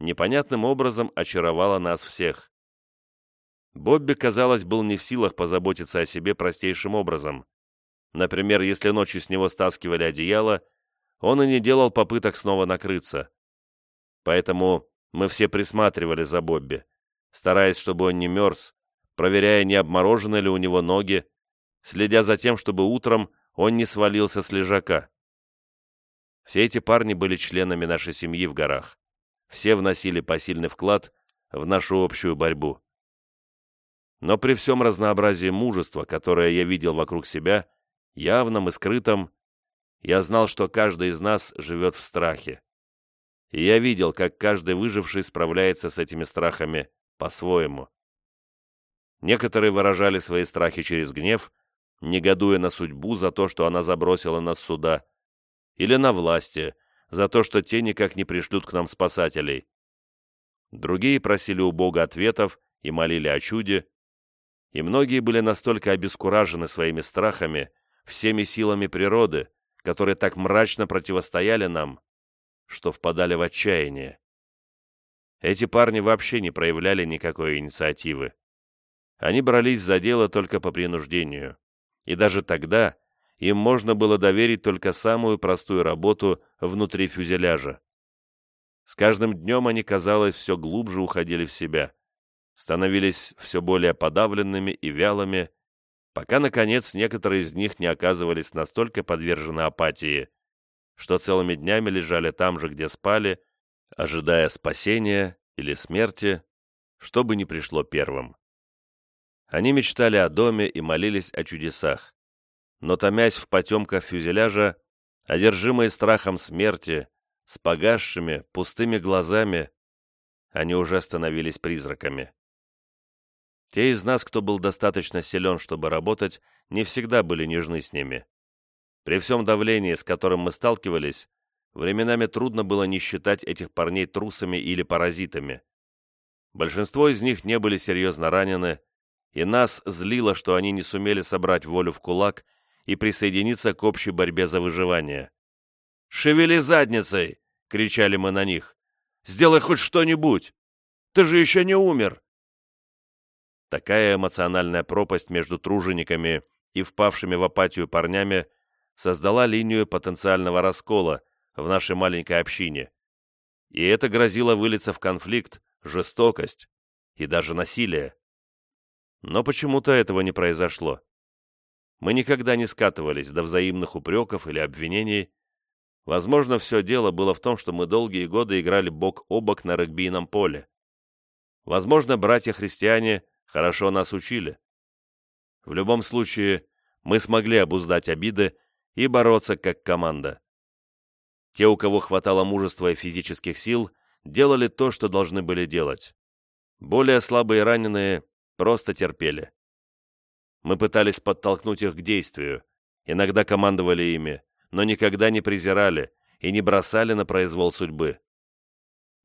непонятным образом очаровало нас всех. Бобби, казалось, был не в силах позаботиться о себе простейшим образом. Например, если ночью с него стаскивали одеяло, он и не делал попыток снова накрыться. Поэтому мы все присматривали за Бобби, стараясь, чтобы он не мерз, проверяя, не обморожены ли у него ноги, следя за тем, чтобы утром он не свалился с лежака. Все эти парни были членами нашей семьи в горах. Все вносили посильный вклад в нашу общую борьбу. Но при всем разнообразии мужества, которое я видел вокруг себя, явном и скрытом, я знал, что каждый из нас живет в страхе. И я видел, как каждый выживший справляется с этими страхами по-своему. Некоторые выражали свои страхи через гнев, негодуя на судьбу за то, что она забросила нас сюда, или на власти, за то, что те никак не пришлют к нам спасателей. Другие просили у Бога ответов и молили о чуде, и многие были настолько обескуражены своими страхами, всеми силами природы, которые так мрачно противостояли нам, что впадали в отчаяние. Эти парни вообще не проявляли никакой инициативы. Они брались за дело только по принуждению. И даже тогда им можно было доверить только самую простую работу внутри фюзеляжа. С каждым днем они, казалось, все глубже уходили в себя, становились все более подавленными и вялыми, пока, наконец, некоторые из них не оказывались настолько подвержены апатии, что целыми днями лежали там же, где спали, ожидая спасения или смерти, что бы ни пришло первым. Они мечтали о доме и молились о чудесах, но, томясь в потемках фюзеляжа, одержимые страхом смерти, с погасшими, пустыми глазами, они уже становились призраками. Те из нас, кто был достаточно силен, чтобы работать, не всегда были нежны с ними. При всем давлении, с которым мы сталкивались, временами трудно было не считать этих парней трусами или паразитами. Большинство из них не были серьезно ранены, и нас злило, что они не сумели собрать волю в кулак и присоединиться к общей борьбе за выживание. «Шевели задницей!» — кричали мы на них. «Сделай хоть что-нибудь! Ты же еще не умер!» Такая эмоциональная пропасть между тружениками и впавшими в апатию парнями создала линию потенциального раскола в нашей маленькой общине. И это грозило вылиться в конфликт, жестокость и даже насилие. Но почему-то этого не произошло. Мы никогда не скатывались до взаимных упреков или обвинений. Возможно, все дело было в том, что мы долгие годы играли бок о бок на регбийном поле. Возможно, братья-христиане хорошо нас учили. В любом случае, мы смогли обуздать обиды и бороться как команда. Те, у кого хватало мужества и физических сил, делали то, что должны были делать. Более слабые раненые просто терпели. Мы пытались подтолкнуть их к действию, иногда командовали ими, но никогда не презирали и не бросали на произвол судьбы.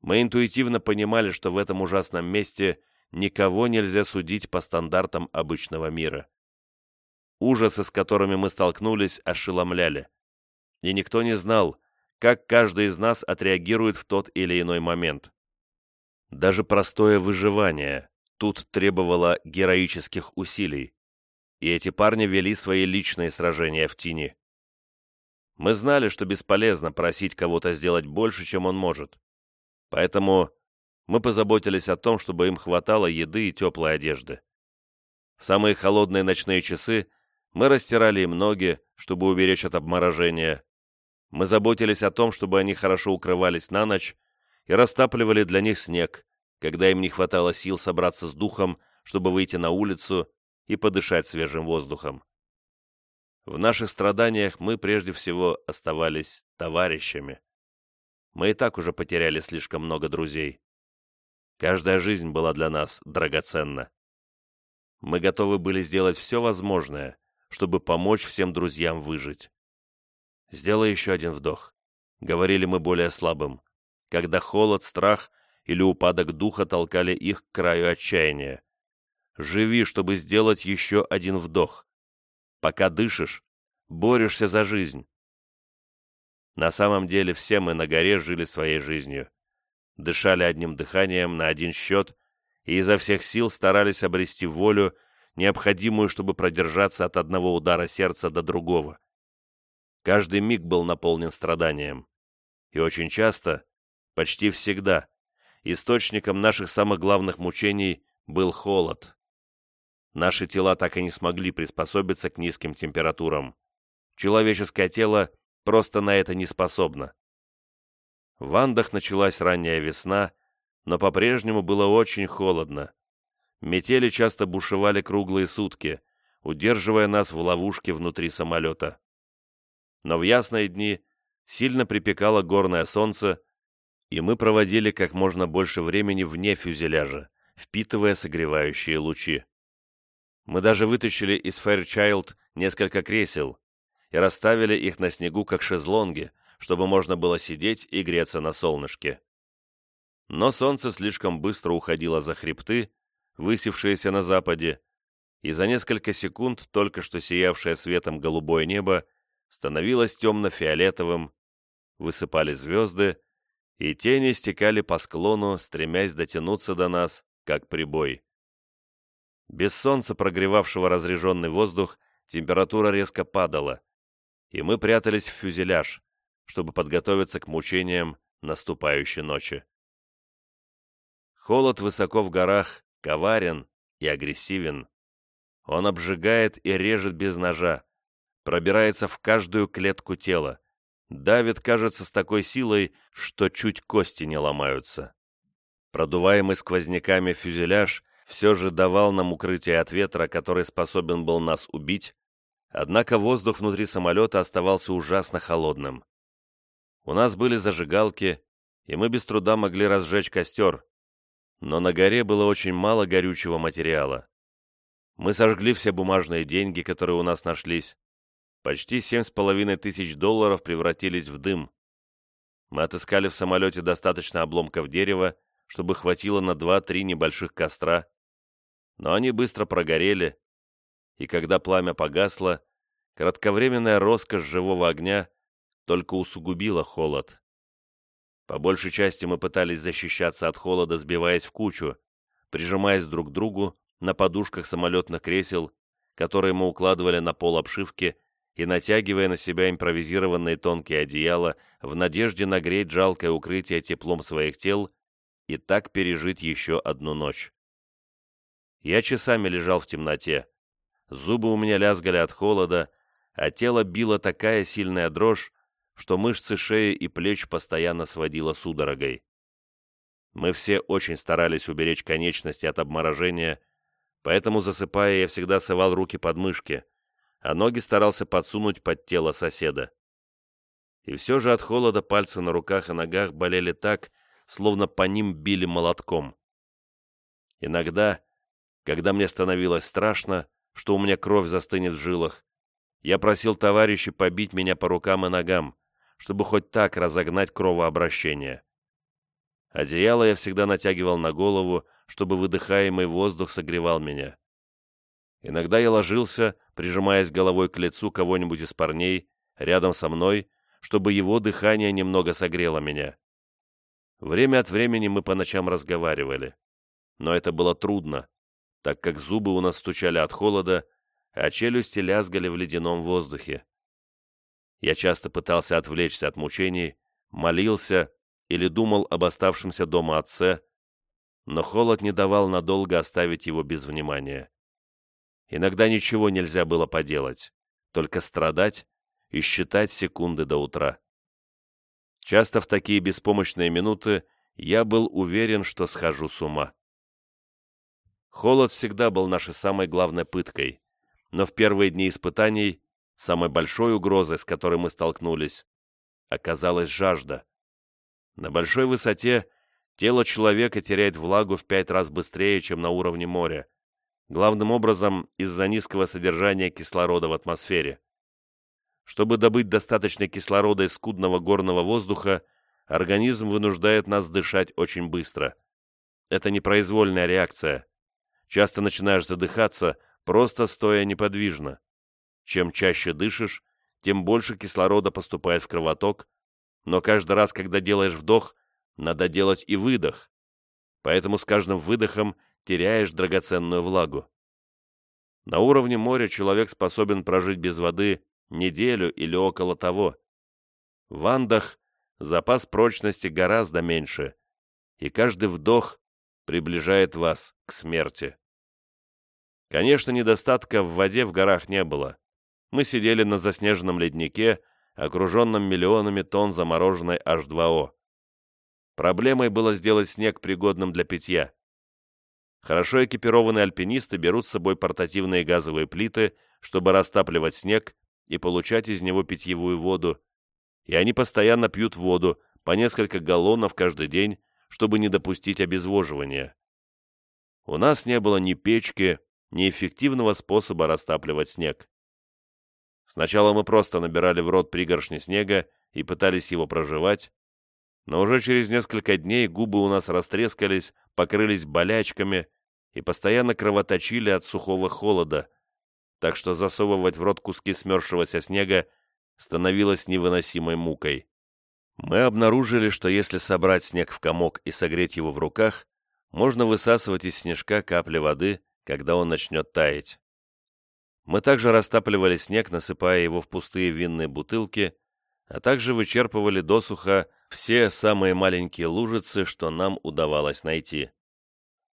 Мы интуитивно понимали, что в этом ужасном месте никого нельзя судить по стандартам обычного мира. Ужасы, с которыми мы столкнулись, ошеломляли. И никто не знал, как каждый из нас отреагирует в тот или иной момент. Даже простое выживание тут требовало героических усилий, и эти парни вели свои личные сражения в тени. Мы знали, что бесполезно просить кого-то сделать больше, чем он может. Поэтому мы позаботились о том, чтобы им хватало еды и теплой одежды. В самые холодные ночные часы мы растирали им ноги, чтобы уберечь от обморожения. Мы заботились о том, чтобы они хорошо укрывались на ночь и растапливали для них снег, когда им не хватало сил собраться с духом, чтобы выйти на улицу и подышать свежим воздухом. В наших страданиях мы прежде всего оставались товарищами. Мы и так уже потеряли слишком много друзей. Каждая жизнь была для нас драгоценна. Мы готовы были сделать все возможное, чтобы помочь всем друзьям выжить. «Сделай еще один вдох», — говорили мы более слабым, когда холод, страх или упадок духа толкали их к краю отчаяния. «Живи, чтобы сделать еще один вдох. Пока дышишь, борешься за жизнь». На самом деле все мы на горе жили своей жизнью дышали одним дыханием на один счет и изо всех сил старались обрести волю, необходимую, чтобы продержаться от одного удара сердца до другого. Каждый миг был наполнен страданием. И очень часто, почти всегда, источником наших самых главных мучений был холод. Наши тела так и не смогли приспособиться к низким температурам. Человеческое тело просто на это не способно. В Андах началась ранняя весна, но по-прежнему было очень холодно. Метели часто бушевали круглые сутки, удерживая нас в ловушке внутри самолета. Но в ясные дни сильно припекало горное солнце, и мы проводили как можно больше времени вне фюзеляжа, впитывая согревающие лучи. Мы даже вытащили из Fairchild несколько кресел и расставили их на снегу как шезлонги, чтобы можно было сидеть и греться на солнышке. Но солнце слишком быстро уходило за хребты, высевшиеся на западе, и за несколько секунд только что сиявшее светом голубое небо становилось темно-фиолетовым, высыпали звезды, и тени стекали по склону, стремясь дотянуться до нас, как прибой. Без солнца, прогревавшего разреженный воздух, температура резко падала, и мы прятались в фюзеляж, чтобы подготовиться к мучениям наступающей ночи. Холод высоко в горах коварен и агрессивен. Он обжигает и режет без ножа, пробирается в каждую клетку тела, давит, кажется, с такой силой, что чуть кости не ломаются. Продуваемый сквозняками фюзеляж все же давал нам укрытие от ветра, который способен был нас убить, однако воздух внутри самолета оставался ужасно холодным. У нас были зажигалки, и мы без труда могли разжечь костер, но на горе было очень мало горючего материала. Мы сожгли все бумажные деньги, которые у нас нашлись. Почти семь с половиной тысяч долларов превратились в дым. Мы отыскали в самолете достаточно обломков дерева, чтобы хватило на два-три небольших костра, но они быстро прогорели, и когда пламя погасло, кратковременная роскошь живого огня только усугубило холод. По большей части мы пытались защищаться от холода, сбиваясь в кучу, прижимаясь друг к другу на подушках самолетных кресел, которые мы укладывали на пол обшивки и натягивая на себя импровизированные тонкие одеяла в надежде нагреть жалкое укрытие теплом своих тел и так пережить еще одну ночь. Я часами лежал в темноте. Зубы у меня лязгали от холода, а тело било такая сильная дрожь, что мышцы шеи и плеч постоянно сводило судорогой. Мы все очень старались уберечь конечности от обморожения, поэтому, засыпая, я всегда совал руки под мышки, а ноги старался подсунуть под тело соседа. И все же от холода пальцы на руках и ногах болели так, словно по ним били молотком. Иногда, когда мне становилось страшно, что у меня кровь застынет в жилах, я просил товарищей побить меня по рукам и ногам, чтобы хоть так разогнать кровообращение. Одеяло я всегда натягивал на голову, чтобы выдыхаемый воздух согревал меня. Иногда я ложился, прижимаясь головой к лицу кого-нибудь из парней, рядом со мной, чтобы его дыхание немного согрело меня. Время от времени мы по ночам разговаривали. Но это было трудно, так как зубы у нас стучали от холода, а челюсти лязгали в ледяном воздухе. Я часто пытался отвлечься от мучений, молился или думал об оставшемся дома отце, но холод не давал надолго оставить его без внимания. Иногда ничего нельзя было поделать, только страдать и считать секунды до утра. Часто в такие беспомощные минуты я был уверен, что схожу с ума. Холод всегда был нашей самой главной пыткой, но в первые дни испытаний самой большой угрозой, с которой мы столкнулись, оказалась жажда. На большой высоте тело человека теряет влагу в пять раз быстрее, чем на уровне моря, главным образом из-за низкого содержания кислорода в атмосфере. Чтобы добыть достаточно кислорода из скудного горного воздуха, организм вынуждает нас дышать очень быстро. Это непроизвольная реакция. Часто начинаешь задыхаться, просто стоя неподвижно. Чем чаще дышишь, тем больше кислорода поступает в кровоток, но каждый раз, когда делаешь вдох, надо делать и выдох. Поэтому с каждым выдохом теряешь драгоценную влагу. На уровне моря человек способен прожить без воды неделю или около того. В Андах запас прочности гораздо меньше, и каждый вдох приближает вас к смерти. Конечно, недостатка в воде в горах не было. Мы сидели на заснеженном леднике, окруженном миллионами тонн замороженной H2O. Проблемой было сделать снег пригодным для питья. Хорошо экипированные альпинисты берут с собой портативные газовые плиты, чтобы растапливать снег и получать из него питьевую воду, и они постоянно пьют воду, по несколько галлонов каждый день, чтобы не допустить обезвоживания. У нас не было ни печки, ни эффективного способа растапливать снег. Сначала мы просто набирали в рот пригоршни снега и пытались его проживать, но уже через несколько дней губы у нас растрескались, покрылись болячками и постоянно кровоточили от сухого холода, так что засовывать в рот куски смерзшегося снега становилось невыносимой мукой. Мы обнаружили, что если собрать снег в комок и согреть его в руках, можно высасывать из снежка капли воды, когда он начнет таять. Мы также растапливали снег, насыпая его в пустые винные бутылки, а также вычерпывали досуха все самые маленькие лужицы, что нам удавалось найти.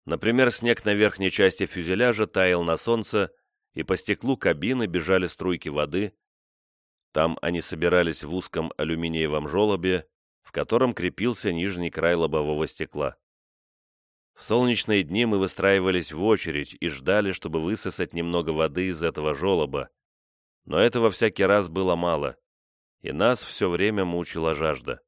Например, снег на верхней части фюзеляжа таял на солнце, и по стеклу кабины бежали струйки воды, там они собирались в узком алюминиевом желобе, в котором крепился нижний край лобового стекла. В солнечные дни мы выстраивались в очередь и ждали, чтобы высосать немного воды из этого желоба. Но этого всякий раз было мало, и нас все время мучила жажда.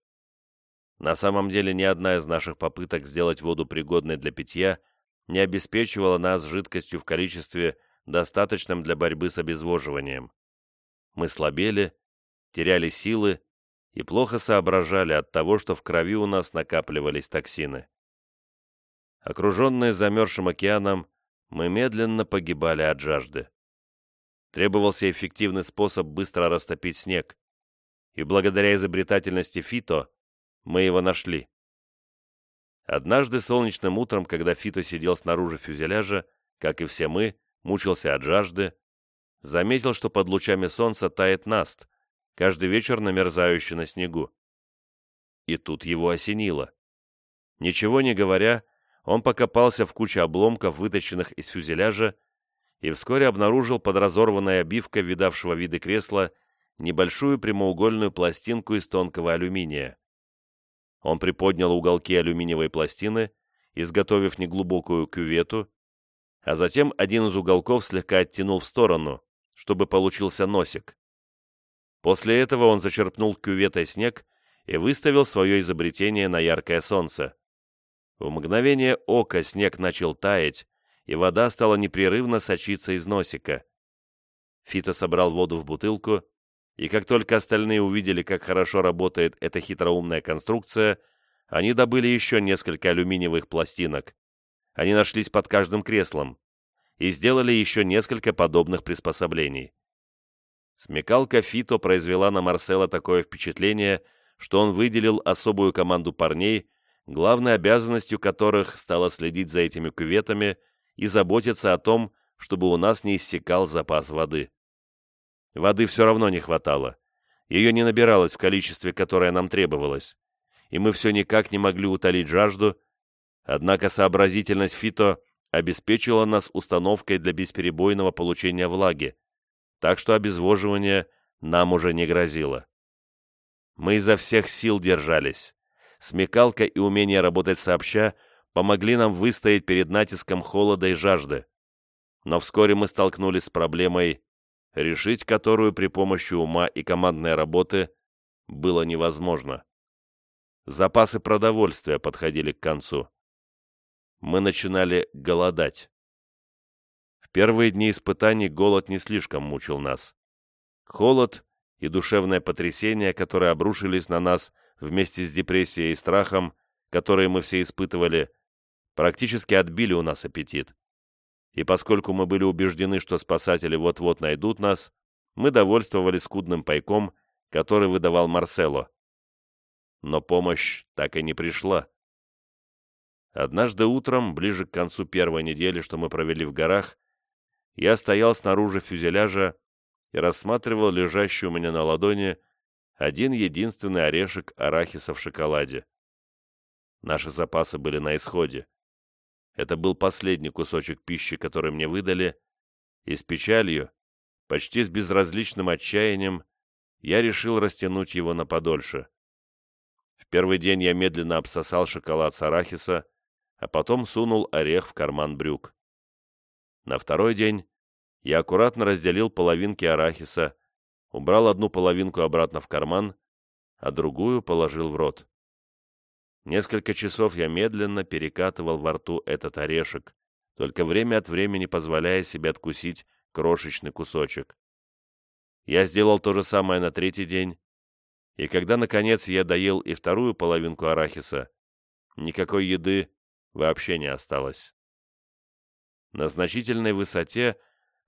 На самом деле ни одна из наших попыток сделать воду пригодной для питья не обеспечивала нас жидкостью в количестве, достаточном для борьбы с обезвоживанием. Мы слабели, теряли силы и плохо соображали от того, что в крови у нас накапливались токсины. Окруженные замерзшим океаном, мы медленно погибали от жажды. Требовался эффективный способ быстро растопить снег, и благодаря изобретательности Фито мы его нашли. Однажды солнечным утром, когда Фито сидел снаружи фюзеляжа, как и все мы, мучился от жажды, заметил, что под лучами солнца тает наст, каждый вечер намерзающий на снегу. И тут его осенило. Ничего не говоря, он покопался в куче обломков, вытащенных из фюзеляжа, и вскоре обнаружил под разорванной обивкой видавшего виды кресла небольшую прямоугольную пластинку из тонкого алюминия. Он приподнял уголки алюминиевой пластины, изготовив неглубокую кювету, а затем один из уголков слегка оттянул в сторону, чтобы получился носик. После этого он зачерпнул кюветой снег и выставил свое изобретение на яркое солнце. В мгновение ока снег начал таять, и вода стала непрерывно сочиться из носика. Фито собрал воду в бутылку, и как только остальные увидели, как хорошо работает эта хитроумная конструкция, они добыли еще несколько алюминиевых пластинок. Они нашлись под каждым креслом и сделали еще несколько подобных приспособлений. Смекалка Фито произвела на Марсела такое впечатление, что он выделил особую команду парней, главной обязанностью которых стало следить за этими кюветами и заботиться о том, чтобы у нас не иссякал запас воды. Воды все равно не хватало. Ее не набиралось в количестве, которое нам требовалось, и мы все никак не могли утолить жажду, однако сообразительность Фито обеспечила нас установкой для бесперебойного получения влаги, так что обезвоживание нам уже не грозило. Мы изо всех сил держались. Смекалка и умение работать сообща помогли нам выстоять перед натиском холода и жажды. Но вскоре мы столкнулись с проблемой, решить которую при помощи ума и командной работы было невозможно. Запасы продовольствия подходили к концу. Мы начинали голодать первые дни испытаний голод не слишком мучил нас. Холод и душевное потрясение, которые обрушились на нас вместе с депрессией и страхом, которые мы все испытывали, практически отбили у нас аппетит. И поскольку мы были убеждены, что спасатели вот-вот найдут нас, мы довольствовались скудным пайком, который выдавал Марсело. Но помощь так и не пришла. Однажды утром, ближе к концу первой недели, что мы провели в горах, я стоял снаружи фюзеляжа и рассматривал лежащий у меня на ладони один единственный орешек арахиса в шоколаде. Наши запасы были на исходе. Это был последний кусочек пищи, который мне выдали, и с печалью, почти с безразличным отчаянием, я решил растянуть его на подольше. В первый день я медленно обсосал шоколад с арахиса, а потом сунул орех в карман брюк. На второй день я аккуратно разделил половинки арахиса, убрал одну половинку обратно в карман, а другую положил в рот. Несколько часов я медленно перекатывал во рту этот орешек, только время от времени позволяя себе откусить крошечный кусочек. Я сделал то же самое на третий день, и когда, наконец, я доел и вторую половинку арахиса, никакой еды вообще не осталось. На значительной высоте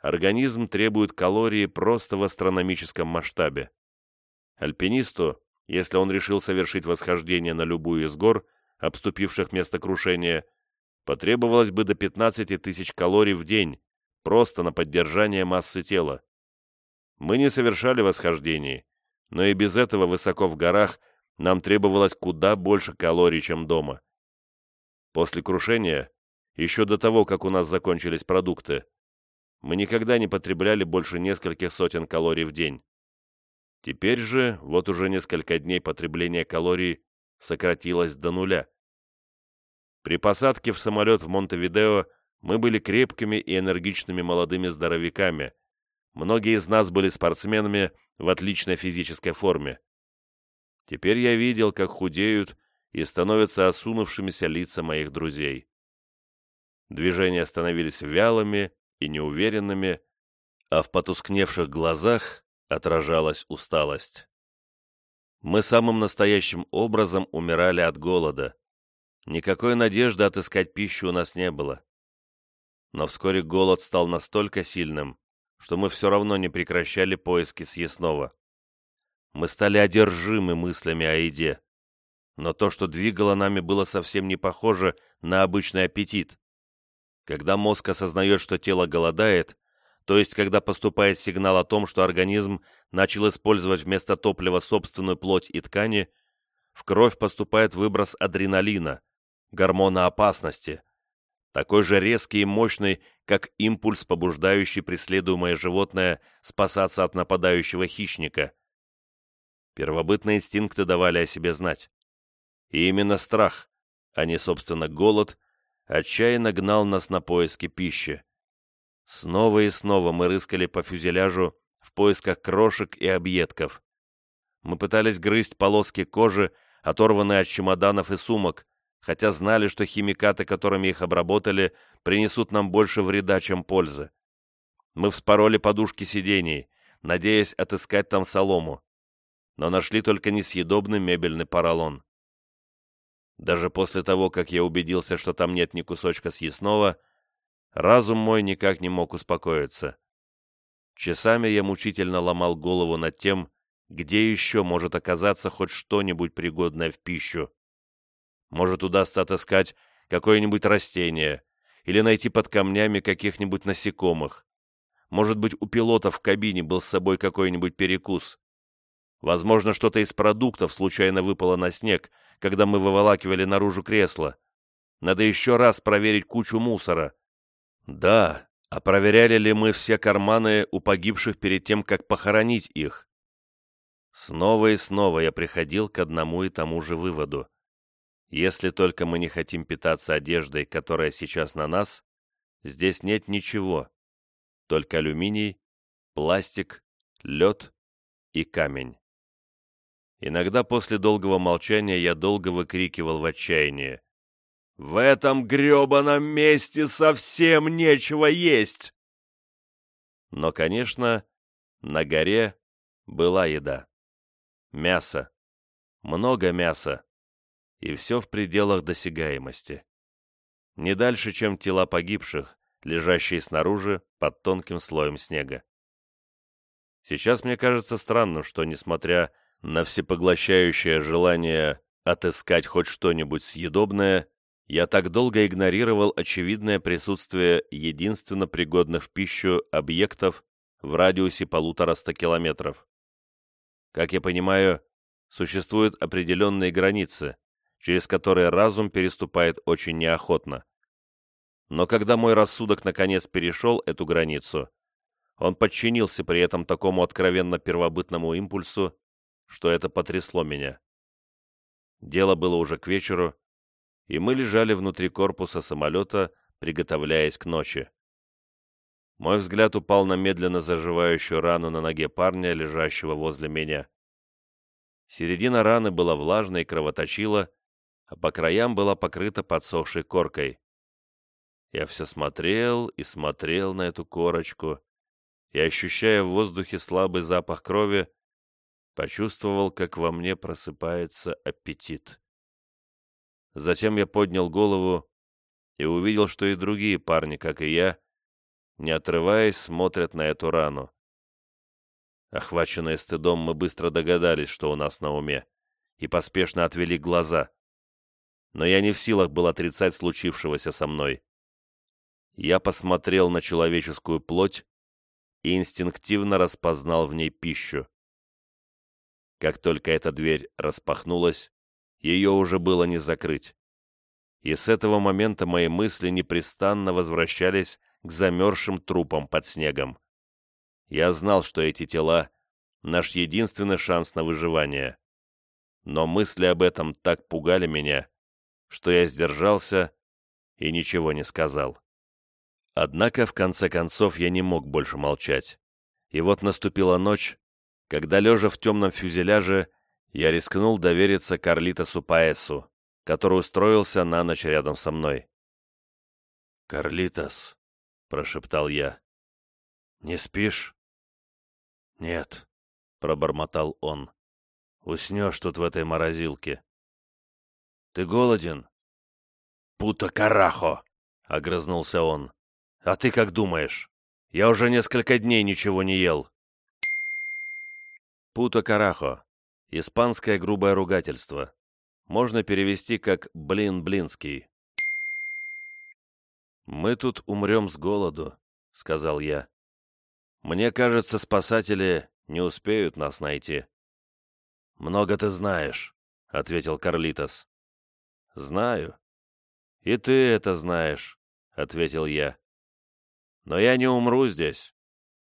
организм требует калории просто в астрономическом масштабе. Альпинисту, если он решил совершить восхождение на любую из гор, обступивших место крушения, потребовалось бы до 15 тысяч калорий в день, просто на поддержание массы тела. Мы не совершали восхождений, но и без этого высоко в горах нам требовалось куда больше калорий, чем дома. После крушения еще до того, как у нас закончились продукты. Мы никогда не потребляли больше нескольких сотен калорий в день. Теперь же, вот уже несколько дней потребление калорий сократилось до нуля. При посадке в самолет в Монтевидео мы были крепкими и энергичными молодыми здоровяками. Многие из нас были спортсменами в отличной физической форме. Теперь я видел, как худеют и становятся осунувшимися лица моих друзей. Движения становились вялыми и неуверенными, а в потускневших глазах отражалась усталость. Мы самым настоящим образом умирали от голода. Никакой надежды отыскать пищу у нас не было. Но вскоре голод стал настолько сильным, что мы все равно не прекращали поиски съестного. Мы стали одержимы мыслями о еде. Но то, что двигало нами, было совсем не похоже на обычный аппетит. Когда мозг осознает, что тело голодает, то есть когда поступает сигнал о том, что организм начал использовать вместо топлива собственную плоть и ткани, в кровь поступает выброс адреналина, гормона опасности, такой же резкий и мощный, как импульс, побуждающий преследуемое животное спасаться от нападающего хищника. Первобытные инстинкты давали о себе знать. И именно страх, а не, собственно, голод – отчаянно гнал нас на поиски пищи. Снова и снова мы рыскали по фюзеляжу в поисках крошек и объедков. Мы пытались грызть полоски кожи, оторванные от чемоданов и сумок, хотя знали, что химикаты, которыми их обработали, принесут нам больше вреда, чем пользы. Мы вспороли подушки сидений, надеясь отыскать там солому, но нашли только несъедобный мебельный поролон. Даже после того, как я убедился, что там нет ни кусочка съестного, разум мой никак не мог успокоиться. Часами я мучительно ломал голову над тем, где еще может оказаться хоть что-нибудь пригодное в пищу. Может, удастся отыскать какое-нибудь растение или найти под камнями каких-нибудь насекомых. Может быть, у пилота в кабине был с собой какой-нибудь перекус. Возможно, что-то из продуктов случайно выпало на снег, когда мы выволакивали наружу кресло. Надо еще раз проверить кучу мусора. Да, а проверяли ли мы все карманы у погибших перед тем, как похоронить их? Снова и снова я приходил к одному и тому же выводу. Если только мы не хотим питаться одеждой, которая сейчас на нас, здесь нет ничего, только алюминий, пластик, лед и камень. Иногда после долгого молчания я долго выкрикивал в отчаянии. «В этом гребаном месте совсем нечего есть!» Но, конечно, на горе была еда. Мясо. Много мяса. И все в пределах досягаемости. Не дальше, чем тела погибших, лежащие снаружи под тонким слоем снега. Сейчас мне кажется странным, что, несмотря на всепоглощающее желание отыскать хоть что-нибудь съедобное, я так долго игнорировал очевидное присутствие единственно пригодных в пищу объектов в радиусе полутораста километров. Как я понимаю, существуют определенные границы, через которые разум переступает очень неохотно. Но когда мой рассудок наконец перешел эту границу, он подчинился при этом такому откровенно первобытному импульсу, что это потрясло меня. Дело было уже к вечеру, и мы лежали внутри корпуса самолета, приготовляясь к ночи. Мой взгляд упал на медленно заживающую рану на ноге парня, лежащего возле меня. Середина раны была влажной и кровоточила, а по краям была покрыта подсохшей коркой. Я все смотрел и смотрел на эту корочку, и, ощущая в воздухе слабый запах крови, почувствовал, как во мне просыпается аппетит. Затем я поднял голову и увидел, что и другие парни, как и я, не отрываясь, смотрят на эту рану. Охваченные стыдом, мы быстро догадались, что у нас на уме, и поспешно отвели глаза. Но я не в силах был отрицать случившегося со мной. Я посмотрел на человеческую плоть и инстинктивно распознал в ней пищу. Как только эта дверь распахнулась, ее уже было не закрыть. И с этого момента мои мысли непрестанно возвращались к замерзшим трупам под снегом. Я знал, что эти тела — наш единственный шанс на выживание. Но мысли об этом так пугали меня, что я сдержался и ничего не сказал. Однако, в конце концов, я не мог больше молчать. И вот наступила ночь, когда, лежа в темном фюзеляже, я рискнул довериться Карлитосу Паэсу, который устроился на ночь рядом со мной. «Карлитос», — прошептал я, — «не спишь?» «Нет», — пробормотал он, — «уснешь тут в этой морозилке». «Ты голоден?» «Пута карахо!» — огрызнулся он. «А ты как думаешь? Я уже несколько дней ничего не ел». «Пута карахо» — испанское грубое ругательство. Можно перевести как «блин-блинский». «Мы тут умрем с голоду», — сказал я. «Мне кажется, спасатели не успеют нас найти». «Много ты знаешь», — ответил Карлитос. «Знаю. И ты это знаешь», — ответил я. «Но я не умру здесь.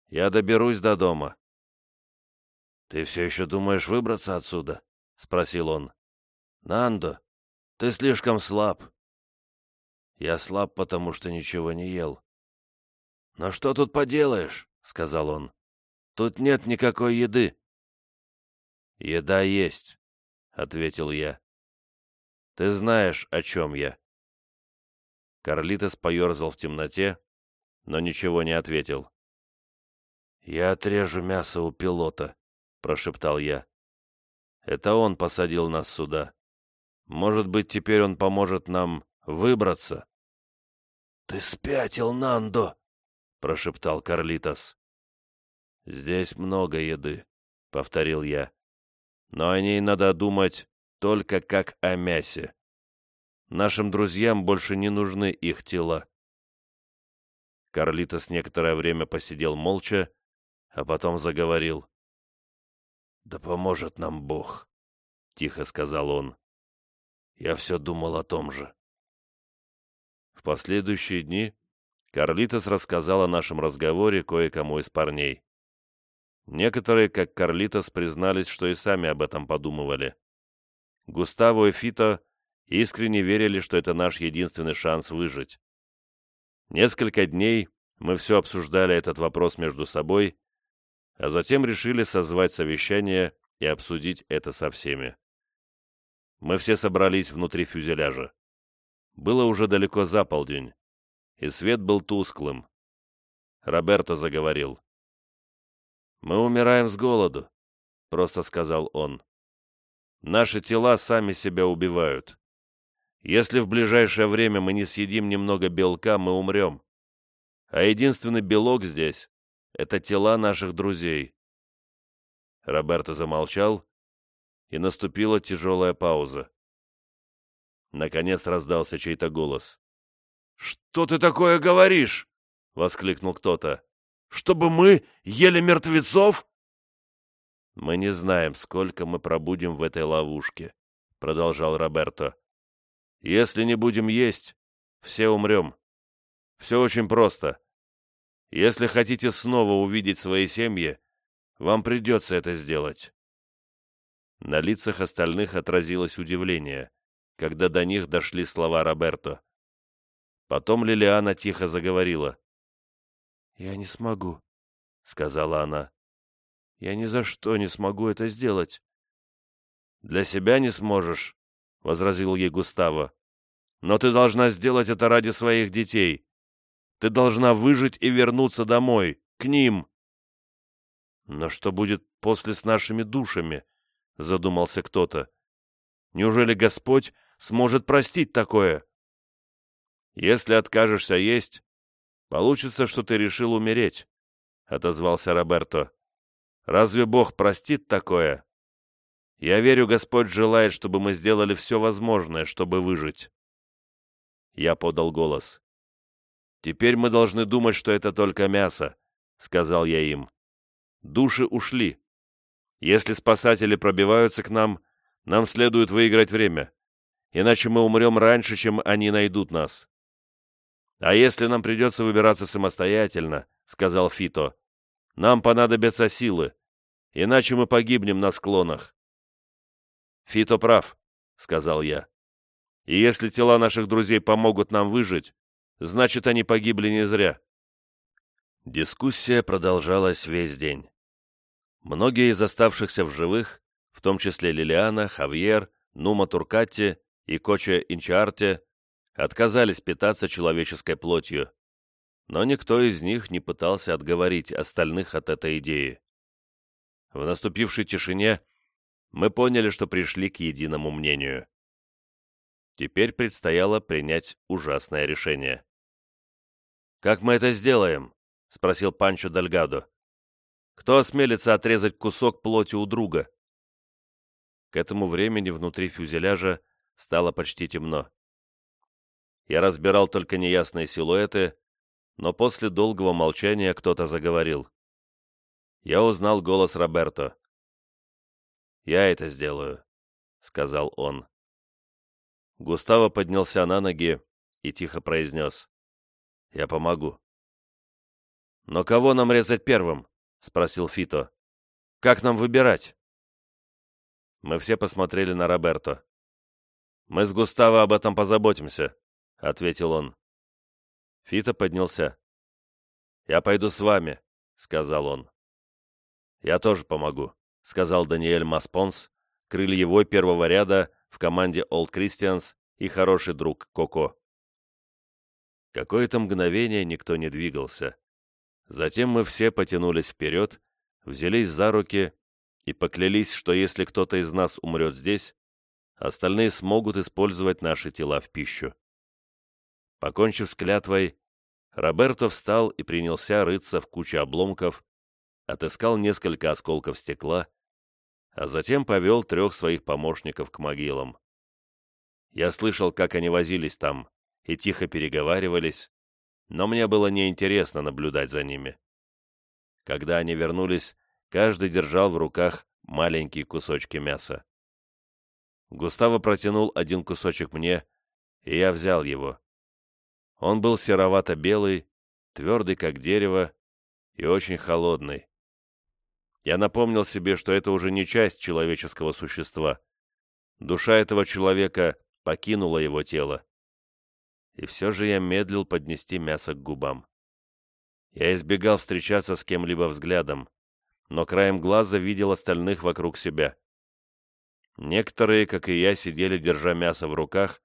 Я доберусь до дома». «Ты все еще думаешь выбраться отсюда?» — спросил он. «Нандо, ты слишком слаб». «Я слаб, потому что ничего не ел». «Но что тут поделаешь?» — сказал он. «Тут нет никакой еды». «Еда есть», — ответил я. Ты знаешь, о чем я». Карлитос поерзал в темноте, но ничего не ответил. «Я отрежу мясо у пилота», — прошептал я. «Это он посадил нас сюда. Может быть, теперь он поможет нам выбраться?» «Ты спятил, Нандо!» — прошептал Карлитос. «Здесь много еды», — повторил я. «Но о ней надо думать только как о мясе. Нашим друзьям больше не нужны их тела». Карлитос некоторое время посидел молча, а потом заговорил. «Да поможет нам Бог», — тихо сказал он. «Я все думал о том же». В последующие дни Карлитос рассказал о нашем разговоре кое-кому из парней. Некоторые, как Карлитос, признались, что и сами об этом подумывали. Густаво и Фито искренне верили, что это наш единственный шанс выжить. Несколько дней мы все обсуждали этот вопрос между собой, а затем решили созвать совещание и обсудить это со всеми. Мы все собрались внутри фюзеляжа. Было уже далеко за полдень, и свет был тусклым. Роберто заговорил. «Мы умираем с голоду», — просто сказал он. «Наши тела сами себя убивают. Если в ближайшее время мы не съедим немного белка, мы умрем. А единственный белок здесь — это тела наших друзей». Роберто замолчал, и наступила тяжелая пауза. Наконец раздался чей-то голос. «Что ты такое говоришь?» — воскликнул кто-то. «Чтобы мы ели мертвецов?» «Мы не знаем, сколько мы пробудем в этой ловушке», — продолжал Роберто. «Если не будем есть, все умрем. Все очень просто. Если хотите снова увидеть свои семьи, вам придется это сделать». На лицах остальных отразилось удивление когда до них дошли слова Роберто. Потом Лилиана тихо заговорила. «Я не смогу», — сказала она. «Я ни за что не смогу это сделать». «Для себя не сможешь», — возразил ей Густаво. «Но ты должна сделать это ради своих детей. Ты должна выжить и вернуться домой, к ним». «Но что будет после с нашими душами?» — задумался кто-то. «Неужели Господь сможет простить такое? Если откажешься есть, получится, что ты решил умереть, — отозвался Роберто. Разве Бог простит такое? Я верю, Господь желает, чтобы мы сделали все возможное, чтобы выжить. Я подал голос. «Теперь мы должны думать, что это только мясо», — сказал я им. «Души ушли. Если спасатели пробиваются к нам, нам следует выиграть время иначе мы умрем раньше, чем они найдут нас. «А если нам придется выбираться самостоятельно», — сказал Фито, — «нам понадобятся силы, иначе мы погибнем на склонах». «Фито прав», — сказал я. «И если тела наших друзей помогут нам выжить, значит, они погибли не зря». Дискуссия продолжалась весь день. Многие из оставшихся в живых, в том числе Лилиана, Хавьер, Нума Туркатти, и Коча Инчарте отказались питаться человеческой плотью, но никто из них не пытался отговорить остальных от этой идеи. В наступившей тишине мы поняли, что пришли к единому мнению. Теперь предстояло принять ужасное решение. «Как мы это сделаем?» — спросил Панчо Дальгадо. «Кто осмелится отрезать кусок плоти у друга?» К этому времени внутри фюзеляжа стало почти темно. Я разбирал только неясные силуэты, но после долгого молчания кто-то заговорил. Я узнал голос Роберто. «Я это сделаю», — сказал он. Густаво поднялся на ноги и тихо произнес. «Я помогу». «Но кого нам резать первым?» — спросил Фито. «Как нам выбирать?» Мы все посмотрели на Роберто. «Мы с Густаво об этом позаботимся», — ответил он. Фита поднялся. «Я пойду с вами», — сказал он. «Я тоже помогу», — сказал Даниэль Маспонс, крыльевой первого ряда в команде Old Christians и хороший друг Коко. Какое-то мгновение никто не двигался. Затем мы все потянулись вперед, взялись за руки и поклялись, что если кто-то из нас умрет здесь, остальные смогут использовать наши тела в пищу. Покончив с клятвой, Роберто встал и принялся рыться в куче обломков, отыскал несколько осколков стекла, а затем повел трех своих помощников к могилам. Я слышал, как они возились там и тихо переговаривались, но мне было неинтересно наблюдать за ними. Когда они вернулись, каждый держал в руках маленькие кусочки мяса. Густаво протянул один кусочек мне, и я взял его. Он был серовато-белый, твердый, как дерево, и очень холодный. Я напомнил себе, что это уже не часть человеческого существа. Душа этого человека покинула его тело. И все же я медлил поднести мясо к губам. Я избегал встречаться с кем-либо взглядом, но краем глаза видел остальных вокруг себя. Некоторые, как и я, сидели, держа мясо в руках,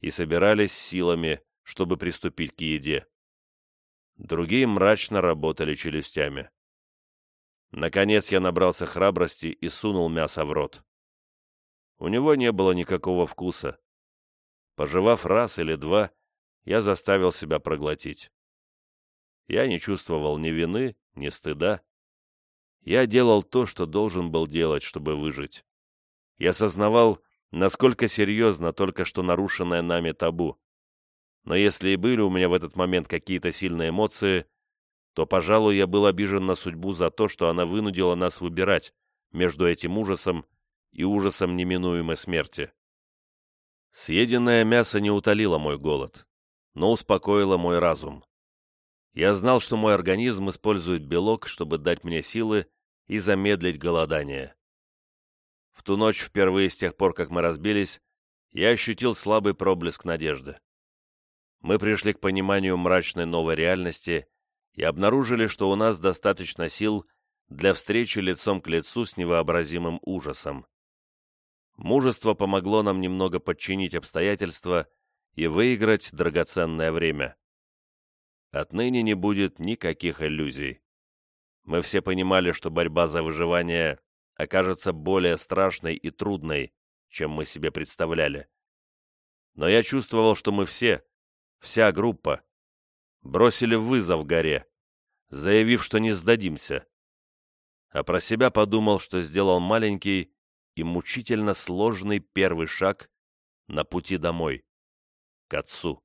и собирались силами, чтобы приступить к еде. Другие мрачно работали челюстями. Наконец я набрался храбрости и сунул мясо в рот. У него не было никакого вкуса. Пожевав раз или два, я заставил себя проглотить. Я не чувствовал ни вины, ни стыда. Я делал то, что должен был делать, чтобы выжить. Я сознавал, насколько серьезно только что нарушенное нами табу. Но если и были у меня в этот момент какие-то сильные эмоции, то, пожалуй, я был обижен на судьбу за то, что она вынудила нас выбирать между этим ужасом и ужасом неминуемой смерти. Съеденное мясо не утолило мой голод, но успокоило мой разум. Я знал, что мой организм использует белок, чтобы дать мне силы и замедлить голодание. В ту ночь, впервые с тех пор, как мы разбились, я ощутил слабый проблеск надежды. Мы пришли к пониманию мрачной новой реальности и обнаружили, что у нас достаточно сил для встречи лицом к лицу с невообразимым ужасом. Мужество помогло нам немного подчинить обстоятельства и выиграть драгоценное время. Отныне не будет никаких иллюзий. Мы все понимали, что борьба за выживание окажется более страшной и трудной, чем мы себе представляли. Но я чувствовал, что мы все, вся группа, бросили вызов горе, заявив, что не сдадимся. А про себя подумал, что сделал маленький и мучительно сложный первый шаг на пути домой, к отцу.